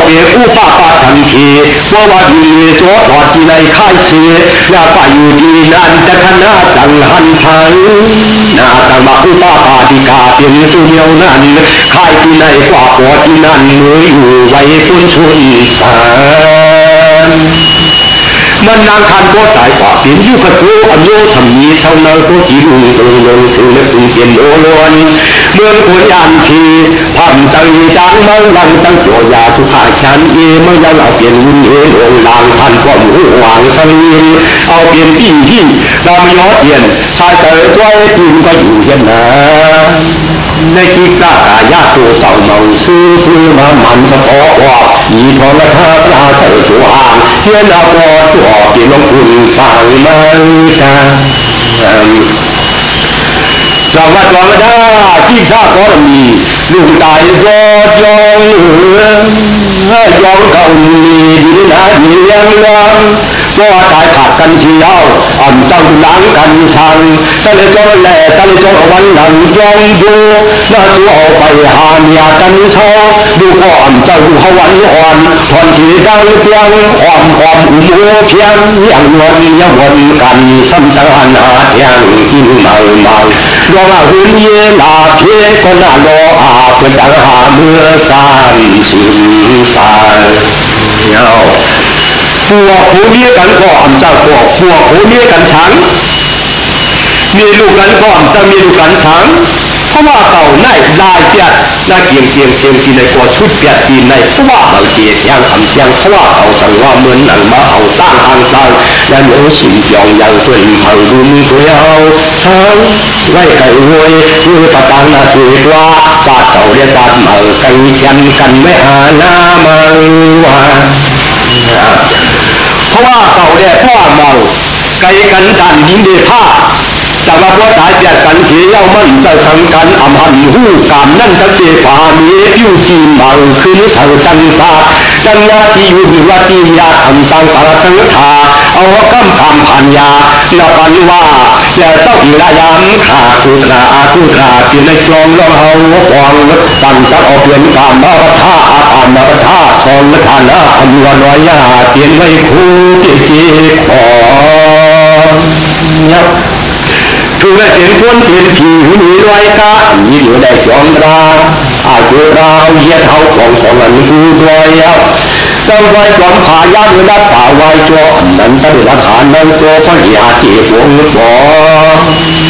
เปียผู้ป้าป้าทันทีว่าว่าดีตันายเสียอย่าไปอยู่ดีนั่นจะคณะจังหันทันนาตังมาผู้ป้าป้าที่กาเป็นสุเมียนยที่ากหัวที่นั่นมืออยู่ไว้คุณชุนสารมันนางคันก็ตายฝากเป็นยุคตูอันโยทำมีชาวนาก็จีลุงตุงลงถึงและถึงเสียนโอลวนเมืองคนยานทีพัมตังจางเมืองลังตังโจยาสุขาชันเอเมืองยังอาเปลี่ยนวินเอหลงลางพันความหูหวังสังยินเอาเปลี่ยนที่ที่ดำย้อเปลี่ยนชายเต๋อไว้ถึงก็อยู่เยันนา ในที่กากายาตัวเสาเมาซื้อซื้อมามันสะพอว่าอีทองละท่าลาเต๋อตัวห่างเทียนเอาพอตัวบที่ลงทุนฟังมันกันสวัสดีดาที่ข้าขอมีลูกตายรอดยองเอือยองเก่ามีดีนาดีเลี้ยงวัง ก็ตายขาดกันเชียวอ่ำจังล้างกันชังตะเลจอแหล่ตะเลจอวันหลังยองดูมาตัวเอาไปหาเมียกันเท่าดูพ่ออ่ำจังเขาวันอ่อนผ่อนชีดังเพียงความความหูเพียงอย่างวันยังวนกันซ้ำตะหันหาเพียงกินเมาเมาดวงหุ่นเยลาเพียก็น่าโลอาเพื่อดังหาเมื่อสานสินสานเนา พวกผู้เลี้ยกันก่อนจากพวกพวกผู้เลี้ยกันฉันมีลูกกันก่อนจะมีลูกกันฉันเพราะว่าเก่าในลายเปียดน่าเกียงเกียงเกียงที่ในกว่าชุดเปียดที่ในเพราะว่าเราเกียงคำเชียงเพราะว่าเขาสังว่าเหมือนหนังมาเอาสร้างทางสร้างและเหนือสิ่งยองยังเพื่อนเขารุนเดียวช้างไล่ไก่รวยชื่อตะตังนาสือว่าจาดเต่าเรียกตามเออไก่ยันกันไม่หาหน้ามังว่า เพราะว่าเก่าเนี่ยเพราะว่าเมาไกลกันดันยิงเดท่าจะว่าว่าตายจกกันเสียเย้ามันจะสังกันอำหันหู้กามนั่นสังเกตผามีอยู่ที่บางคืนทาจันทา จันยาที่อยู่ที่ว่าที่ยาทำสังสารสังทาเอาคำคำพันยาละกันว่าจะต้องระยำขาคุราอาคุราที่ในกลองเราเอาฟองสั่งสักเอาเปลี่ยนตามมาท่าอาตามมาท่าทองทานาคำวันวายาเปลี่ยนไว้คู่ที่จีขอยับคือว่าเห็นคนเห็นผีมีรอยกามีอยู่ได้จอมรา อาจุราเยี่ยเขาของของอันคือรอยยับเจ้าไว้จอมขายาเวลาป่าไว้จอนั้นตั้งราคานั้นโซฟังยาที่หวงฟอ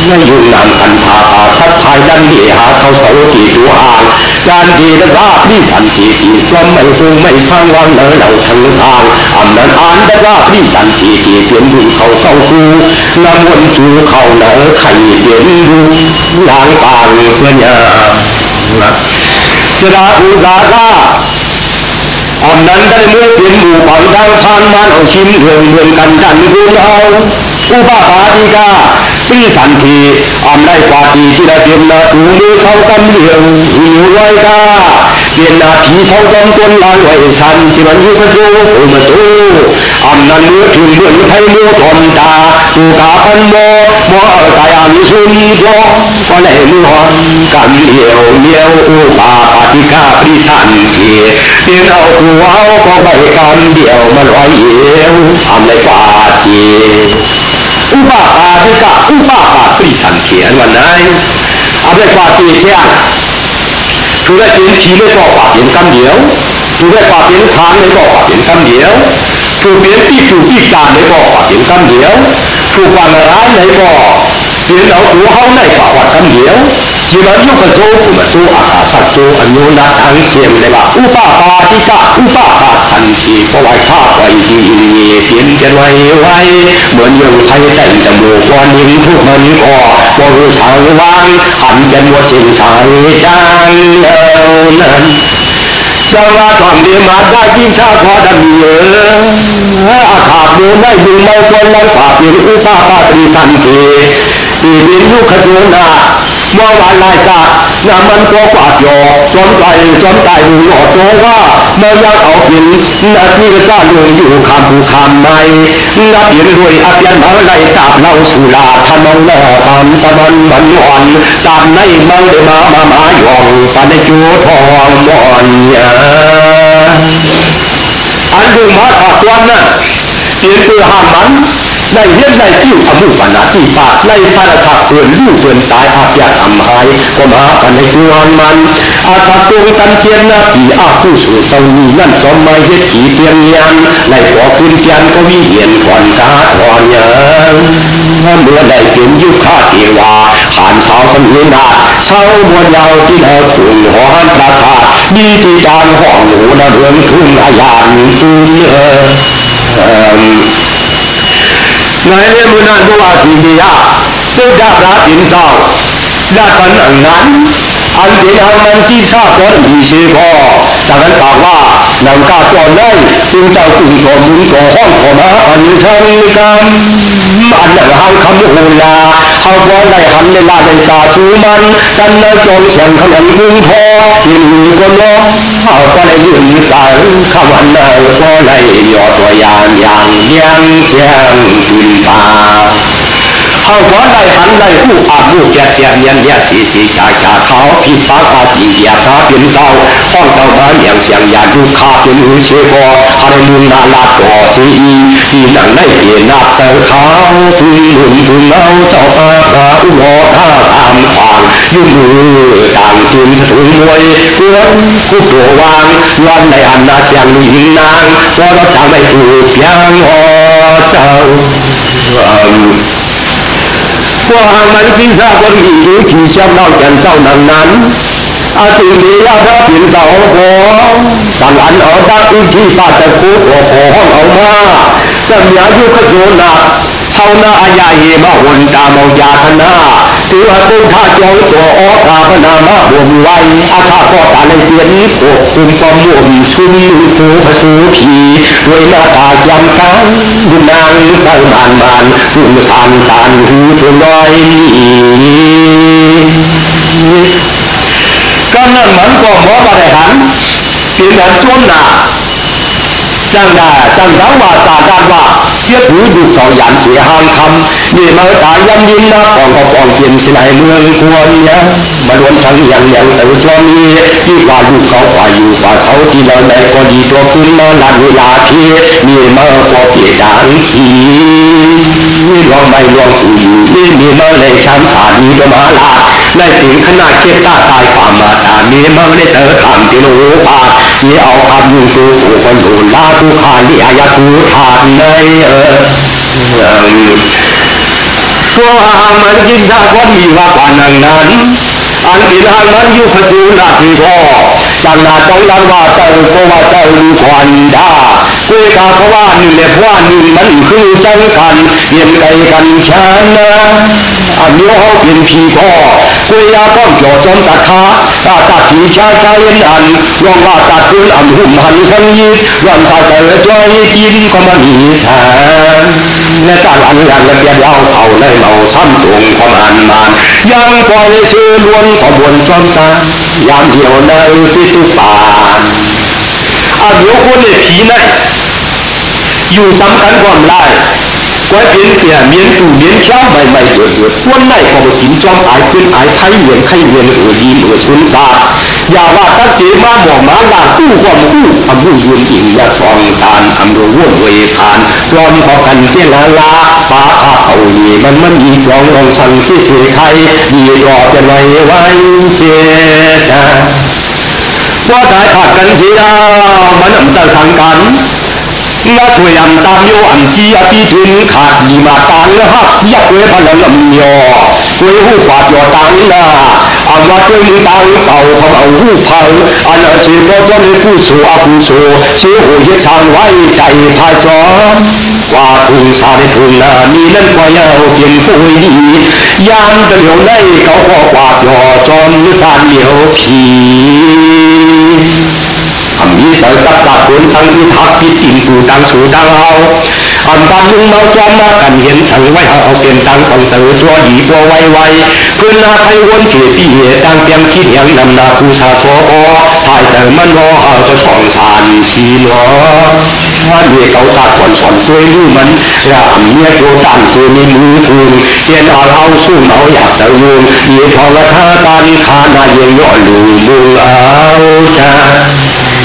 ไม่ยุ่งนำกันพาพาทัดทายดันเดียหาเขาเสาจีดูห่างการดีและราบที่สันทีที่สมไม่ฟูไม่ช่างวางเนื้อเราทั้งทางอำนั้นอ่านและราบที่สันทีที่เปลี่ยนดูเขาเข้าคูนำวนจูเขาเนื้อไข่เปลี่ยนดูนางปางเพื่อนยา สระอุราคาอำนั้นได้เมื่อเปลี่ยนหมู่ฝังดังทานมาเอาชิ้นเรื่องเรื่องกันกันคุณเอาอุปาปาติกาปีสันทีอำได้กว่าทีที่ละเดียนนาถูมือเขากำเหลียงหิวไว้กาเปลี่ยนนาทีเขาจำจนลายไว้ชันที่มันอยู่มาดูมาดู อำนั้นเมื่อถึงเมื่อไทยมัวตอนตาสุขาพันโมมัวกายอันสุนีโยก็ไหนมัวกันเหลียวเลี้ยวอุปาปาติกาปีสันทีเปลี่ยนเอาหัวเอาก็ไปกันเดียวมันร้อยเอวทำในกว่าทีอุปาปาติกาอุปาปาปีสันเขียนวันไหนเอาไปกว่าทีเที่ยคือได้เป็นทีไม่ก็ฝากเห็นคำเดียวคือได้ฝากเห็นทางไม่ก็ฝากเห็นคำเดียว คือเป็นที่ถูกที่การไม่ก็ฝากเห็นคำเดียวถูกวันร้ายไม่ก็เสียเอาตัวเขาในฝากฝากคำเดียวที่มันยุกโตกุมโตอาคาสัตโตอนุนาทางเสียงเลยว่าอุปาปาติกาอุปาปาสันทีเพราะว่าข้าไว้ดีเสียนกันไว้ไว้เหมือนยังไทยแต่จมูกวันนี้ทุกมันก็บริทางวางหันกันว่าสิ่งทางจางแล้วนั้น สวัสดีมาได้ที่ชาพอดันเยอะอาขาดูได้ยิงเมาคนลังฝาเป็นอุปาปาตรีทันทีปีบินยุคโจนา ว่าวันลายกานามันก็ฝาดยอจอมใจจอมใจดูหลอดโตว่าเมื่อยากเอาหินนาที่กระจ้าลงอยู่คำคำไม่นับเห็นด้วยอาเปียนมาไล่สาบเราสุราทำมังแล้วทำตะมันวันวันตามในมังเดมามามาหยองสันในจูทองมอนยาอันดูมาถากวันน่ะเสียงคือหามมัน ในเฮียนในติ้วทำผู้ปัญหาที่ปากในสารคาเพื่อนลูกเพื่อนสายอาเปียทำหายก็มาปันในจวนมันอาทาตรงกันเทียนนาทีอาผู้สู่ตรงนี้นั่นสมมาเฮ็ดขีเพียงยันในขอคุณยันก็วิเหียนก่อนตาก่อนยังเมื่อได้เป็นยุคาเทวาผ่านชาวคนอื่นนาชาวมวลยาวที่แลสูงหอนประทาดีที่จานห้องหนูนะเรื่องทุ่งอายานจูเออ နိုင်လေမနာတို့အဒီလျာသုဒ္ဓရာပင်ဆောင်လတန်ငန် อันเป็นอันมันที่ทราบก่อนดีเสียพอจากนั้นบอกว่านำกาก่อนได้ซึ่งเจ้าตุ่มก่อบุญก่อห้องขอมาอันนี้ทำกรรมอันนั้นหันคำโหลาเอาก่อนได้หันในลาในกาชูมันกันนะจงเฉียงขนมพึ่งพอที่มีคนรอเอาก็ได้ยืนสายคำวันนั้นก็ได้ยอดตัวยางอย่างยังเชียงขึ้นตา เอาหัวไล่หันไล่ผู้อาผู้แก่แก่เนียนเนี่ยสีสีชายชาเขาผิดฟ้าขาสีเสียขาเป็นเศร้าห้องเศร้าขาอย่างเสียงยาดูขาเป็นหือเชกออะไรมุนนาลาต่อสีสีหนังได้เปลี่ยนหน้าเจ้าเขาถึงหนุนถึงเอาเจ้าอาขาอุโมท่าตามขวางยุ่มือต่างถึงถึงมวยเพื่อนผู้ตัววางวันในอันนาเสียงหินนางก็เราทำให้ถูกยังหอเจ้าว่ามันที่ทราบว่ามีอยู่ที่เช่นนอกจากเจ้านั้นนั้นาทิมีอาภาพินเสาโหสังอันเอาดักอุที่ฟาตะคูโอโหห้องเอามาสัญญายุคโจนาเท่านาอายาเฮมาหุนตา จังได้จังสังว่าตาการว่าเสียถืออยู่สองอย่างเสียหายคำนี่มาตายยำยินนะอองก็ออกเยนที่ไหนเมืองควรเนี่ยมาโดนทั้งยัางยัางแต่ช่มีที่ว่าอยู่เขาฝ่ายอยู่ฝ่ายเขาที่เราในคนดีตัวขึ้เมาหลังเวลาเพียนี่มาพอเสียดังทีนี่ลองไม่ลองสูอยู่นี่มีมาในชั้นสามีประมาลาในถึงขนาดเกตตาตายความมาสามีมาในเธอทำที่รู้ปาก ที่เอาคำอยู่สู่คนดูลาทุกขาที่อายาคูทานเลยเออพวกอามันกินดาก็มีว่าปานังนั้นอันกินหามันยุคจูนาทีพ่อสังนาต้องดังว่าเจ้าก็ว่าเจ้าดูควันดา เพื่อกาเพระว่านึ่งเล็บว่านึ่มันคือจังกันเปลี่ยนไกกันชานะอันโยเขาเป็นผีพ่อเพื่อยาป้อมโจจอมตัดขาตาตัดผีชาชายนอันรองว่าตัดคุณอันหุ่มหันคนยีวันตาเจอจอยกินก็มันมีแสนและการอันยันระเบียบเอาเขาในเราซ้ำตรงประมาณมายังปล่อยชื่อล้วนขบวนซ้อมตายามเดียวในที่สุป่าอาเดี๋ยวคนเนี่ยผีนั้น เสียเมียนสู่เมียนเช้าใหม่ใหม่เดือเดือดคนไล่ของผีจอมอายขึ้นอายไทยเหวียนไทยเวียนเอือดีเอือสุนทาอย่าว่าตั้งเสียมาหมองมาหลานตู้ความตู้อำผู้ยืนอิงยาทองตานอำรู้ว่เวทานรอมขอกันเสียลาลาปาขาเอาเยมันมันอีกองลองสั่งที่เสียไทยยีรอเป็นไว้ไว้เสียว่าตายขากันเสียมันอันตรทางกัน 我啊做人担忧，还是啊比天嘛担了哈，只啊怕人哟，最后怕就担啦。啊，我做你担走，我保护跑，啊，那结果做你付出啊付出，最后一场外债太重。花村的村呐，你能管见变富裕，养的牛奶高挂花椒，赚的牛皮。 ทำนี้ใส่ตักตาคนทั้งที่ทักที่ถิ่นสู่จังสู่จังเอาอันตามลุงเมาจอมมากันเห็นฉันไว้เอาเป็นตังของเธอตัวดีกว่าไวไวคืนนาไทยวนเสียที่เหตุจังเตรียมคิดยั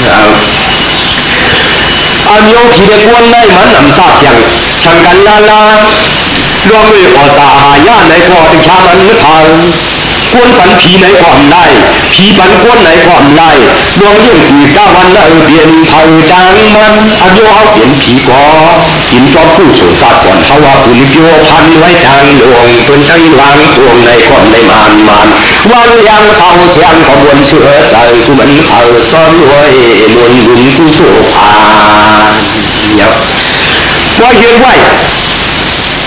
นำนโซโอถ่ายแต่มันรอเอาจะของทานสีหลอว่าเด็กเขาตาคนสันช่วยรู้มันอย่าอ่ำเนี่ยโจตันคือมีมือทูนเทียนเอาเอาสู้เมาอยากจะยูนมีทองละท่าตานิทานาเยยอลูมือเอาจ้าอันโยทีเดกวนไล่มันนาเพียงช่างกันลาลารวมด้วยออตาหายาในพอติชามันหรือเปล่าควรฝันผีในความไล่ผีฝันควรในความไล่ดวงยิ่งผีก้าวันละเปลี่ยนทางจางมันอันโยเขาเปลี่ยนผีพอกินจอผู้สุสาก่อนเขาว่าอุ่นโยพันไว้ทางหลวงเป็นทั้งล้างทวงในความในมานมัน ยังเศร้าเสียงขบวนเสือใส่ผู้มันเอาซ้อนรวยบนหุ่นผู้โชภาเนี่ยว่าเย็นไหว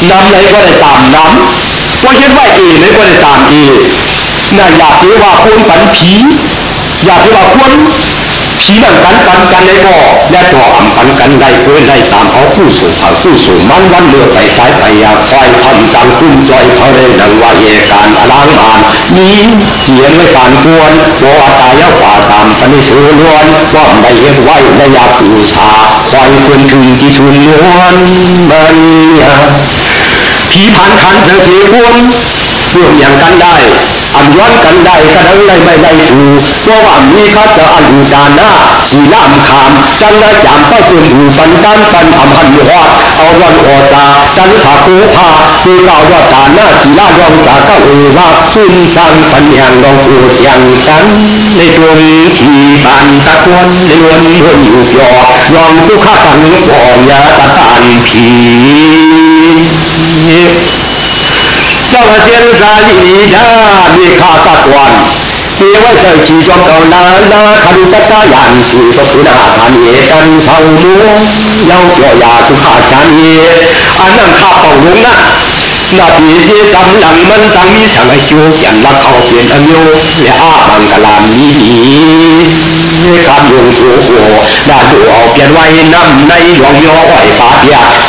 นำเลก็ได้ตามน้ำว่าเย็นไหวเอเลยก็ได้ตามเอน่าอยากรู้ว่าควรฝันผีอยากรู้ว่าควร ผีนั่นกันกันกันได้บ่และตัวอ่ำกันกันได้เพื่อได้ตามเขาผู้สุขผู้สุมันวันเลือไปสายไปอยากคอยทำจังคุ้มจอยเขาได้ดังว่าเอการล้างอ่านนี้เขียนไว้การควรตัวตายกว่าตามอันนี้ชื่อล้วนก็ไม่เห็นไว้ได้ยาบูชาคอยควรถึงที่ชุนล้วนมันยาผีผ่านขันเธอเสียพวงเรื่องอย่างกันได้ อันย้อนกันได้ก็ดังได้ไม่ได้ถูกเพราะว่ามีข้าจะอันอุตาน้าสีล่ามขามจังละยามเข้าจนหูปันกันปันทำหันหัวเอาวันออตาจันขาคูพาคือเก่าว่าตาหน้าสีล่ายองจากก็เอว่าขึ้นสร้างปัญญาลองอูดย่างกันในดวงที่บานตะกวนในวันเพื่อนอยู่ยอยองทุกข้าตังก่อนยาตะตานผี 叫他天山一家你卡萨关，别外在举装到南那看萨萨样式都是那看也干草木，要我呀就卡看也，俺能卡包容啊。那别些咱们人们当一场来修养那靠别的牛，也阿忙个烂泥泥，看用出火，那路后边歪南内用药外发边，一年来两黄土，咱来慢慢慢慢就业就干呀。ทำไมยุคดูนาสีเรื่องคุณว่านาว่าเล่านั้นนั้นสำคัญ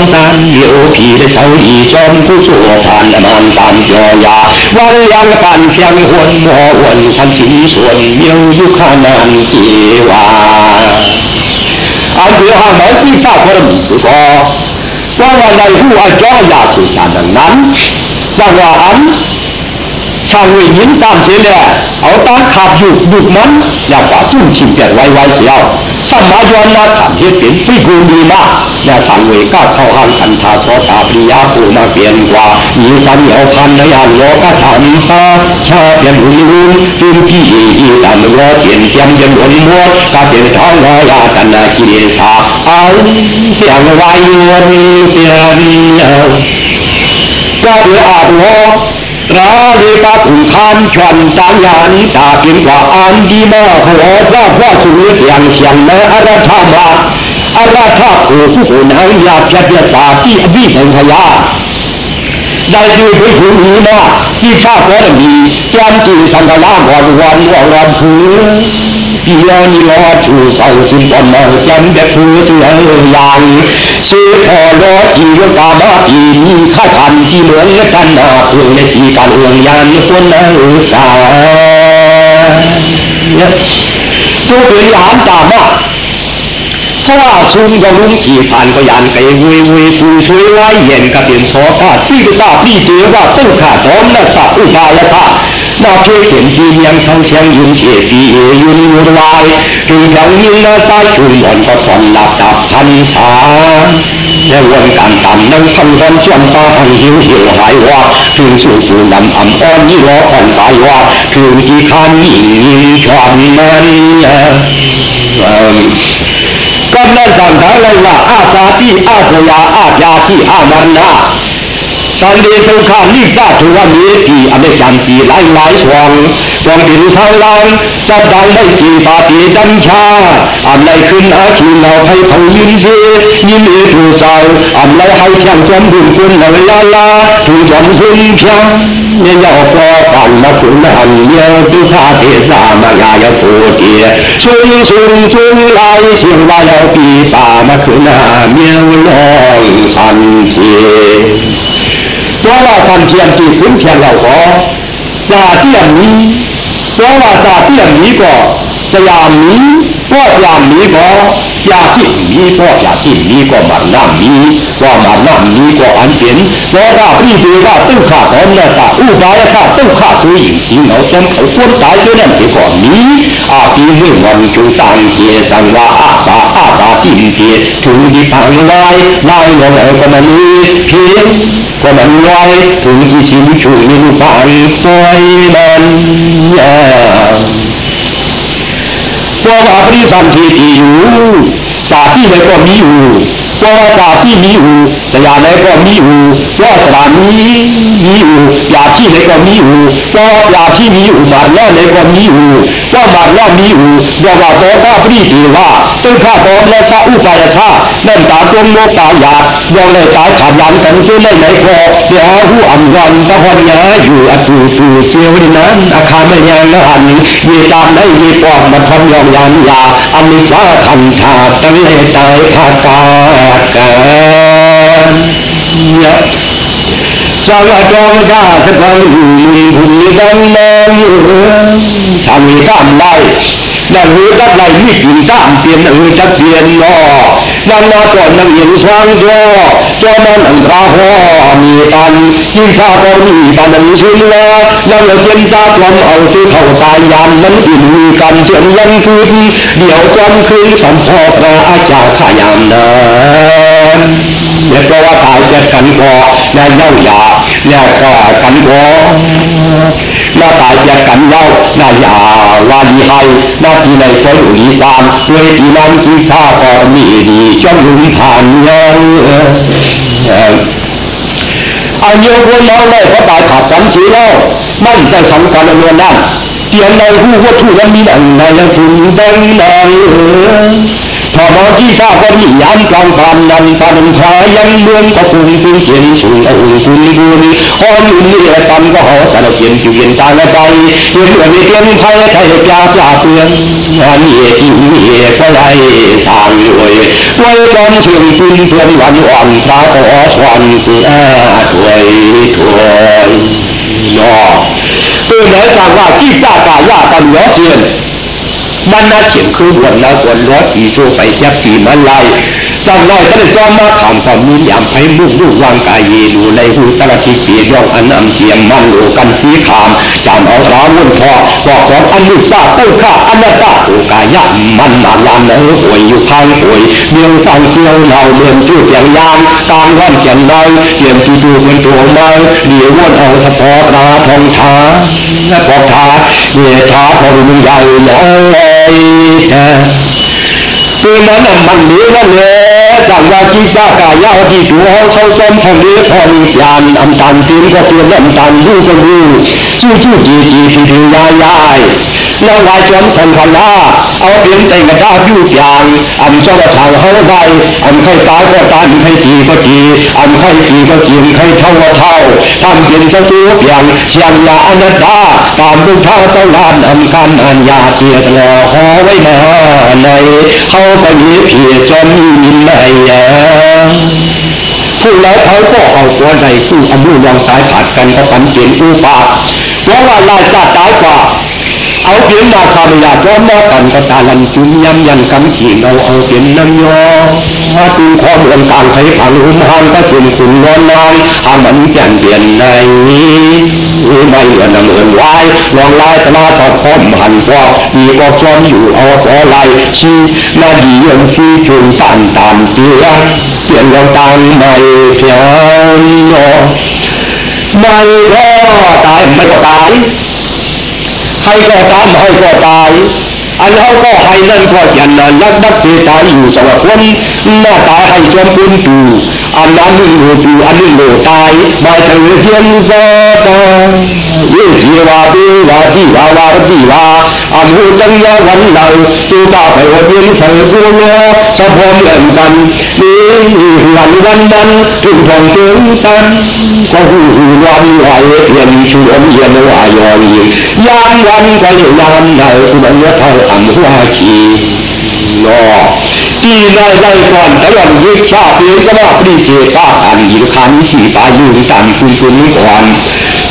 มตานเดียวผีได้เศร้าอีจอมผู้สู้ผ่านมันตามยอยาวันยังปั่นเพียงหวนหมอวันทันทีส่วนเมียวยุขานานเกวาอันเดียวหาหมายที่ทราบพระมิสุก็ ว่าหวานช่างเวยยิ้ตามเสียแลเอาตาขาบหยุดหยุดมันอย่าฝ่าซุ่มชิมเปลี่ยนไวๆเสียเอาสัมมาย้อนมาถามเฮ็ดเป็นพี่กูดีมากอย่าสั่งเวก้าเข้าหังอันทาขอตาปริยาผู้มาเปลี่ยนกว่ามีฟันเหนียวพันในอันโลกธรรมตาชาเปลี่ยนหุ่นรุ่นจุนพี่อีอีตามโลเปลี่ยนเตรียมยันหนมัวก็เปลี่ยนท้องลอยาตันนาคิเดชาเอาเสียงวายยวนเสียง ก็เดือดร้อนราดีปาขุนทานชวนตางยานตาเพียงกว่าอันดีมาหัวพระพ่อสุริยงเสียงแม่อาราธามาอาราธาผู้ผู้คนหายาเพียรตาที่อภิสังขยาได้ดูไปถึงนี้มาที่ชาตินั้นมีความจริงสังขารก่อนวันวันวันคือพี่ยอนี่รอถูเสาสิบวันมาจำแบบคือตัวอย่าง เสียพอรออีวกามาอีมีข้าทันที่เหมือนกันนาเพื่อในที่การเอื้องยานคนนั้นสาตัวเป็นหลานตามมาเพราะว่าซุ่มก็รุ่งขี่ผ่านก็ยันไปเวเวฟูช่วยไว้เย็นกับเป็นโซฟาที่ก็ทราบที่เจอว่าต้องขาดร้อนและสับอุบาและค่ะนา เพื่อเห็นที่ยังทั้งเชียงยืนเฉียปีเอยืนวุ่นวายถึงยังมีนาตาชุมหอนก็สนหลับดับพันษาและวันการตามนั่งทังร้อนเชื่อมตาทังหิวหิวหายว่งสู่สู่ลำอ่ำอ้อนยี่ล้อนตายว่าถึงที่คันยิงยิงชอนนั้นก็นั่นต่างๆเลยว่าอาสาที่อาสยาอาญาที่อามันนา สันเดชงข้านี่ราชว่ามีที่อเมริกันสีหลายหลายสวงสวงดินทางลางจะดังได้กี่ปาตีดันชาอันไรขึ้นอาชีเราให้ทองยินเสียยินเอถูใจอันไรให้เพียงจำบุญคุณเราลาลาถูจำสุนเพียงเนี่ยยอกรอฝันมาคุณหันเยอะทุกาเทสามากายโพเทียสุนสุนสุนลายเสียงว่าเราปีป่ามาคุณหาเมียวลองสันเทียเพราะว่าทันเทียนจีสุนเทีย သောဝါသံဖြံတိစဉ်ဖြံလောက်ဟောတာတိယမီသောဝါတာတိယမီပေါ်ဆရာမီပေါ်ပြမီပေါ် ยามนี้ก็ยามนี้ก็ยาที่นี้ก็ยาที่นี้ก็มันน้ำนี้ก็มันน้ำนี้ก็อันเป็นเพราะว่าพี่เจว่าต้องขาตอนนั้นค่ะอุบายค่ะต้องขาตัวหญิงที่เราจำเขาควรตายด้วยนั่นที่ก่อนนี้อาปีเมื่อวันจูตังเกียสังว่าอาสาอาสาที่เกียถึงที่ทางไว้ไล่ลงเอาก็มันนี้เพียงก็มันไว้ถึงที่ชิมชูนินฟังซอยมันยา เพราะว่าบริสันทีที่อยู่สาที่ไหนก็มีอยู่ เพราะว่าสาที่มีอยู่สยามไหนก็มีอยู่ว่าสถานนี้มีอยู่ยาที่ไหนก็มีอยู่เพราะยาที่มีอยู่บาดแล้วไหนก็มีอยู่ว่าบาดแล้วมีอยู่ว่าว่าตัวข้าปริตีว่าตึ้งข้าตอนและข้าอุปายข้านั่นตาตรงโลกาหยาดยองเลยตาขาดยันกันซื้อไหนไหนพอเดี๋ยวหูอ่ำวันพระพญาอยู่อสูสูเชียวดินั้นอาคารไม่ยังละหันยีตามได้ยีปอกมาทำยองยันยาอมิชาคันธาตั้งเลยตายภาคากันเนี่ยสวัสดีค่ะทุกคนคุณดังมองทำมีข้ามได้นั่นรู้ตัดไรมีกินตามเปลี่ยนเออจะเปลี่ยนนอนั่นมาก่อนนั่งเห็นสร้างจอ จอมันอันตาหอมีตันที่ข้าพอมีตันันชินแล้วนั่งเย็นตาความเอาตัวเข้าตายยามนั้นอินมีกันเสียงยันคืนเดี๋ยวจำคืนสัมพอพระอาจารย์ขยามนั้นเนี่ยก็ว่าตายจะกันพอเนี่ยเย้ายาเนี่ยก็กันพอ 那大家感到那呀ว่าดีให้หน้าที่ในสอยอุลีตามเวทีนั้นที่ข้าก็มีดีช่องลุผ่านยังอันโยคนเราเลยพอตายขาดสันสีแล้วมั่นใจสำคัญในเรื่องนั้นเตียนในหูวัตถุนั้นมีหนังในยังถึงดังนั้น พอมาที่ทราบว่ามียามกลางคันนั้นปันพายังเมืองก็คุงคุงเขียนสูงอุ่นคุณบุญฮอนอุ่นนี่ตันก็หอสารเขียนจุเย็นตาละใจเพื่อนเพื่อนมีเตียนไทยไทยปลาปลาเพื่อนงานเย่ที่เย่ก็ไล่สางด้วยไว้ตอนเชิงคุณเพื่อนวันอ่อนพระขอสวรรค์เสียถวยถวยนอตัวไหนต่างว่าที่จ้ากายากันเหลือเทียน มันน่าเขียนคือวันละวันร้อยปีโซไปแค่ปีมันไล่ จังไรก็ได้จอมมาถามความมียามไพ่มุกลูกวางกายเยดูในหูตระทิเปียยองอันนำเสียมมันโลกันสีขามจามเอาสาวุ่นพอบอกของอันลุซาเต้าข้าอันนั้นตาโอกายะมันมาลานเออหวยอยู่ทางหวยเมืองฟังเสียวเราเมืองชื่อเสียงยามกลางวันเขียนใดเขียนสีดูเป็นตัวไม้เดี๋ยววนเอาสะพอราทองทาและพอทาเดี๋ยวทาพอรุ่งใหญ่เลยคือ นั้นมันเหลือว่าเลยจังว่าจีซ่ากายาวที่ถูเขาเขาส้มทองเลี้ เรายายแล้ววายจอมสันพันลาเอาเปลี่ยนแต่งกระดาษยุอย่างอันเจ้าทางเขาได้อันใครตายก็ตายใครจีก็จีอันใครจีก็จีใครเท่าก็เท่าทำเป็นเจ้าตัวอย่างเชียงยาอนัตตาตามบุญท่าเจ้าลานอันการอันยาเตียดหล่อหอไว้มาในเขาไปยีเพียจนมินในผู้แล้วเขาก็เอาตัวใดสู้อมุยองตายขาดกันก็ปันเปลี่ยนอุปาเพราะว่าลายจะตายกว่า เอาเปลี่ยนมาคำอยากร้อนมากันก็ตาลันจุนยำยันกำขี่เอาเอาเปลี่ยนน้ำยอมาตูข้อมูลการใช้ผังหุ่มหันก็จุนขุนนอนนอนหามันเปลี่ยนเปลี่ยนในไม่เหมือนเหมือนวายลองไลายตลาดทอดพร้อมหันฟอมีก็ซ้อนอยู่เอาขอลายชีนาดียังชีจุนตันตามเสียเปลี่ยนเราตามไม่เพียงไม่ก็ตายไม่ก็ตาย ใครก็ตามให้ก็ตาย อันเขาก็ให้นั่นก็ยันนั้นนักนักเสตายอยู่สำหรับคนหน้าตาให้จอมปุนปูอันนั้นหนึ่ amani wotu alilo tai baitwe pyeyi sota ye jiwa te va ti va va ti va amhu tanya vannal tu ta bhava pyeyi sarsulo sabhom lantan ni huan vannan tu thong tung tan ko hu hu wan wa ye pyeyi chu om ye no wa yo ye yang wan ko le yan dai su ban ya thai amhu ha chi no เล่นกันนี่วันวันนั้นถึงของถึงตันก็หูวันไหวเทียนชวนเย็นวายอยยามวันก็เลยยามเหล่าสุนันยเท่าอันหัวขีนอที่ได้ได้ก่อนแต่วันยิ่งชาเพียงก็ว่าปรีเจชาอันยิงคันสีตาอยู่ตันคุณคุณนี้ก่อนส่วนเราเพียงไม่เพียอยากเลี้ยวดีย้ำขี่เอาดูสูดูตั้งอยามคือตันย้ำขี่เมันนี้ก่อน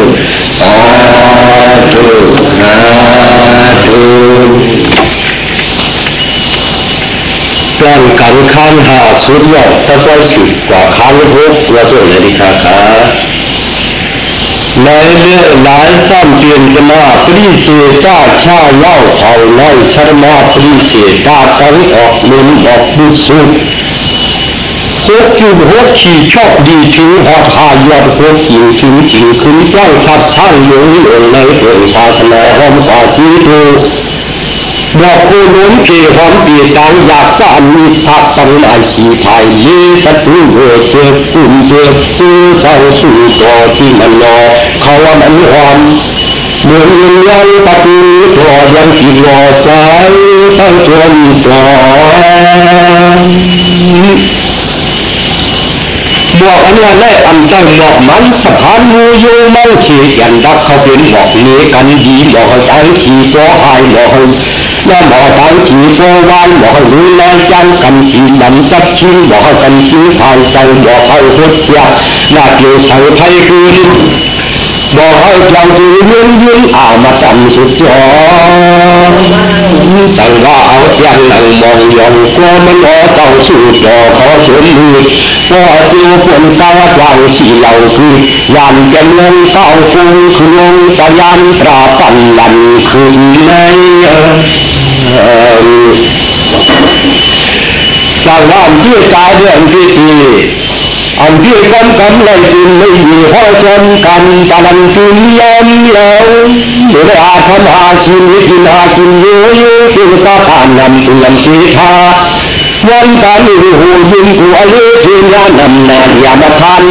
ธุสาธุสาธุกลางกันข้างหาสุดยอดตะไคร้สุดกว่าข้างหกว่าเจอเลยดีค่ะค่ะในเรื่องหลายซ้ำเตียนจะมาปริเสจ้าชาเล่าเขาน้อยชรมาปริเสจ้าต้องออกมือออกบุสุโคกจูโคกขี่ชอบดีถึงหอดหายอดโคกจริงถึงจริงขึ้นจ้าทัดช่างยงยงในเรื่องศาสนาห้อมกว่าที่ถูกบอกโคล้มเกหอมปีตังอยากสานมีสักตังอาชีพายเลี้ศัตรูเหือเจ็บปุ่นเจ็บซื้อเศร้าสู่ต่อที่มันรอเขาว่ามันหอมเมืองยังยังตะกูตัวยังที่รอใจตั้งจนจอ บอกอันว่าแน่อันใจบอกมันสะพานมูโยมันเขียนรักเขาเป็นบอกเลกันดีบอกให้ใจขี่ตัวหายบอกให้แล้วบอกใจขี่ตัววานบอกให้รู้แลจังกันขี่มันสักชิ้นบอกให้กันชิ้นทายใจบอกให้ทุกอย่างน่าเกี่ยวใส่ไทยคืน บอกให้เราถือยืนยืนอามาจำสุดยอดตั้งว่าเอาเสียงหนังมองยองกลัวมันอเต่าสู่จอขอชมมือก็จูฝนตาจางสีเหล่าคือยานแกมลงเต้าฟูคือลงตะยานตราปันลันคืนในจากว่านที่กายเรื่องที่ที อันที่กำกำไรจินไม่อยู่พอจนกันตะลันจินยอมเล่าเดี๋ยวอาทำอาชีวิตินาจินอยู่อยู่ที่ตาผ่านนำตุลันสีทาวันการอยู่หูยินกูอายุทียานำนานยามาทัน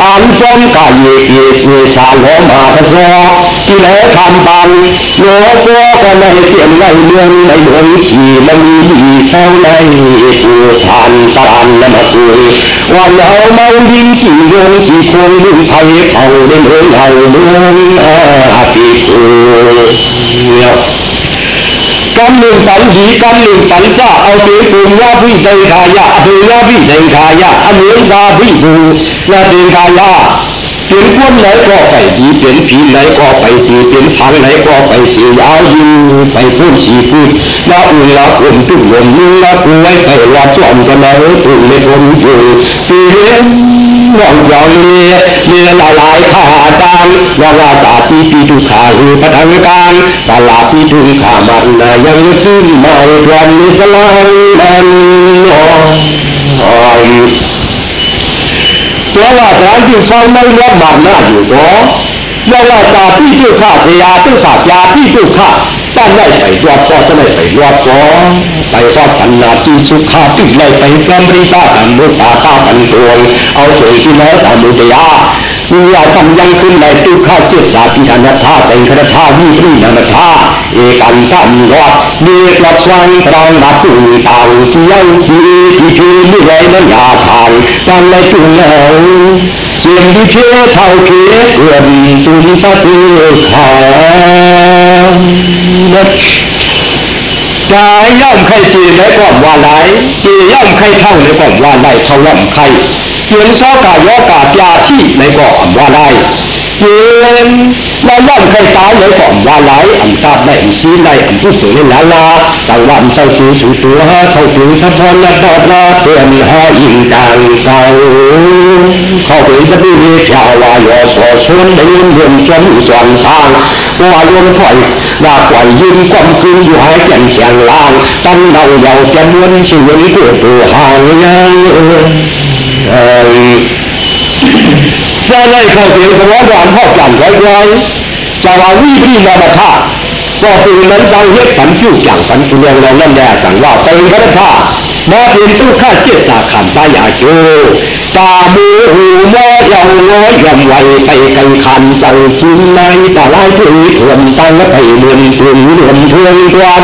อ่านจอมกายเยเยสารหัวมาทะซอที่แล้วทำปันโลก็ก็ไม่เปลี่ยนในเมืองในหลวงขี่มันมีเท่าในกูทานสารนมาคุยวันเอาเมาดินขี่โยงขี่คงลุงไทยเขาเดินเมืองเอาเมืองอาทิตย์ กำหนึ่งสันหีกำหนึ่งสันจ้าเอาเสียงปูยาพิเศษขายาอภิยาพิเศษขายาอเมืองาพิภูนาเดขายาเปลี่ยนคนไหนก็ไปดีเปลี่ยนผีไหนก็ไปดีเปลี่ยนทางไหนก็ไปเสียเอายิงไปพูดสีพูดละอุ่นละคนตุ่มลมนึงละป่วยไปละจอมกันเลยตุ่มเลยคนอยู่เลี่ย นหวังยาวเลี้ยเลี้ยหลายหลายข้าดังว่าว่าตาปีปีทุกขาคือพทังการตลาปีทุกขามันนะยังซึ่งไม่ทวนมิสลายมันอ๋อเพราะว่าร้านที่ฟังไม่เลี้ยงบาดหน้าอยู่ก็ว่าว่าตาพี่ทุกขาเสียทุกขายาพี่ทุกขา ตั้งไล่ไปรอบก็จะไล่ไปรอบก็ไปก็สันนาจีสุขาติไล่ไปแกมริตาตันมุตาตาตันตัวเอาสวยที่แล้วตามมุตยา วิญญาณยังขึ้นในตุข้าเสียสาพิธานธาเป็นคณธาวิปรินานธาเอกันสันรอดเมียกลับสวรรค์ตรองดับตุยตาเสียงทีที่ชื่อไม่ได้นั้นยาทานกันในจุงแล้วเสียงที่เชื่อเท่าเคียเกือบจุนสะเทือขาจะย่อมใครจีในก่อนว่าไรจีย่อมใครเท่าในก่อนว่าไรเท่าย่อมใคร เขียนซอกายอกาปยาที่ในก่อนว่าไรเขียนเราย่อมใครตายในก่อนว่าไรอันตาในอันชี้ในอันผู้สื่อลาลาต่างวันเจ้าสูสูสูฮะเท่าสูสะพอนและดอดลาเตือนหายิงจางเก่าเข้าไปจะดูเรียกวายอสอชวนได้ยินเรื่องจนส่วนสร้างว่าลมไฟว่าไฟยิงความคืนอยู่หายแก่นเสียงล่างตั้งเราเยาจะม้วนชีวิตตัวตัวห่างยัง จะเลยเข้าเสียงสมองหวานพ่อจันทร์ไว้ไว้จะว่าวิธีนามาท่าก็คือนั้นดังเฮ็ดสันผิวจังสันตุเรียงเรานั่นแหละสั่งว่าเติมพระท่ามาเป็นตู้ข้าเชี่ยสาขันตาอยาโจตาบูหูมอยองน้อยยำไวไปกันคันจังชินในตาลายถึงถวนตั้งไปเมืองถึงเดือมเทืองควัน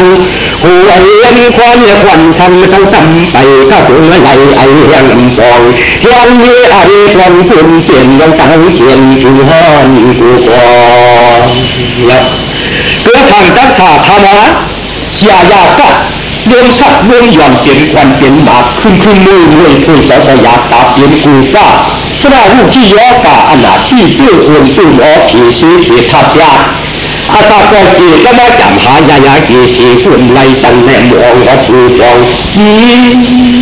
หัวเอ็นควันเนี่ยควันทันทั้งซ้ำไปข้าถึงไหลไอเฮียงลำฟองยังมีไอควันฝุ่นเปลี่ยนยังตั้งเขียนถึงห้อนกูก่อนแล้วเกิดทางรักษาธรรมะเสียยากัดเรื่องสักเรื่องหย่อนเปลี่ยนควันเปลี่ยนหมากขึ้นขึ้นมือมือขึ้นสะสยาตาเปลี่ยนกูฟ้าสระรูที่ย่อป่าอนาที่เตื้อควรตื้อล้อผีซีผีทับยาอเปียทับยาก สีฝุ่นไล่ตันแนมองวัดสูจองยี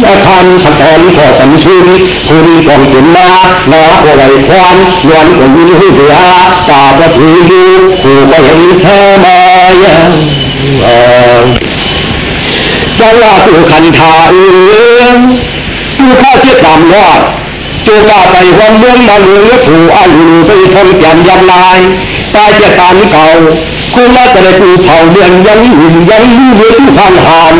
อาคารสะตอนขอสันชุนคุณกองจุนมาหนาก็ไรควันนวลก็ยินหูเสียตาก็ถือดูหูก็เห็นแค่มายังจะว่าตัวคันทาเอืองตัวข้าเทียบตามรอดตัวกาไปวันเมืองมาเมืองถูอันลูไปทนแก่นยำลาย ตายจากการเก่าคุณละจะได้ปูเผาเดือนยังหุ่นยังรู้เรื่องทุกทางหาน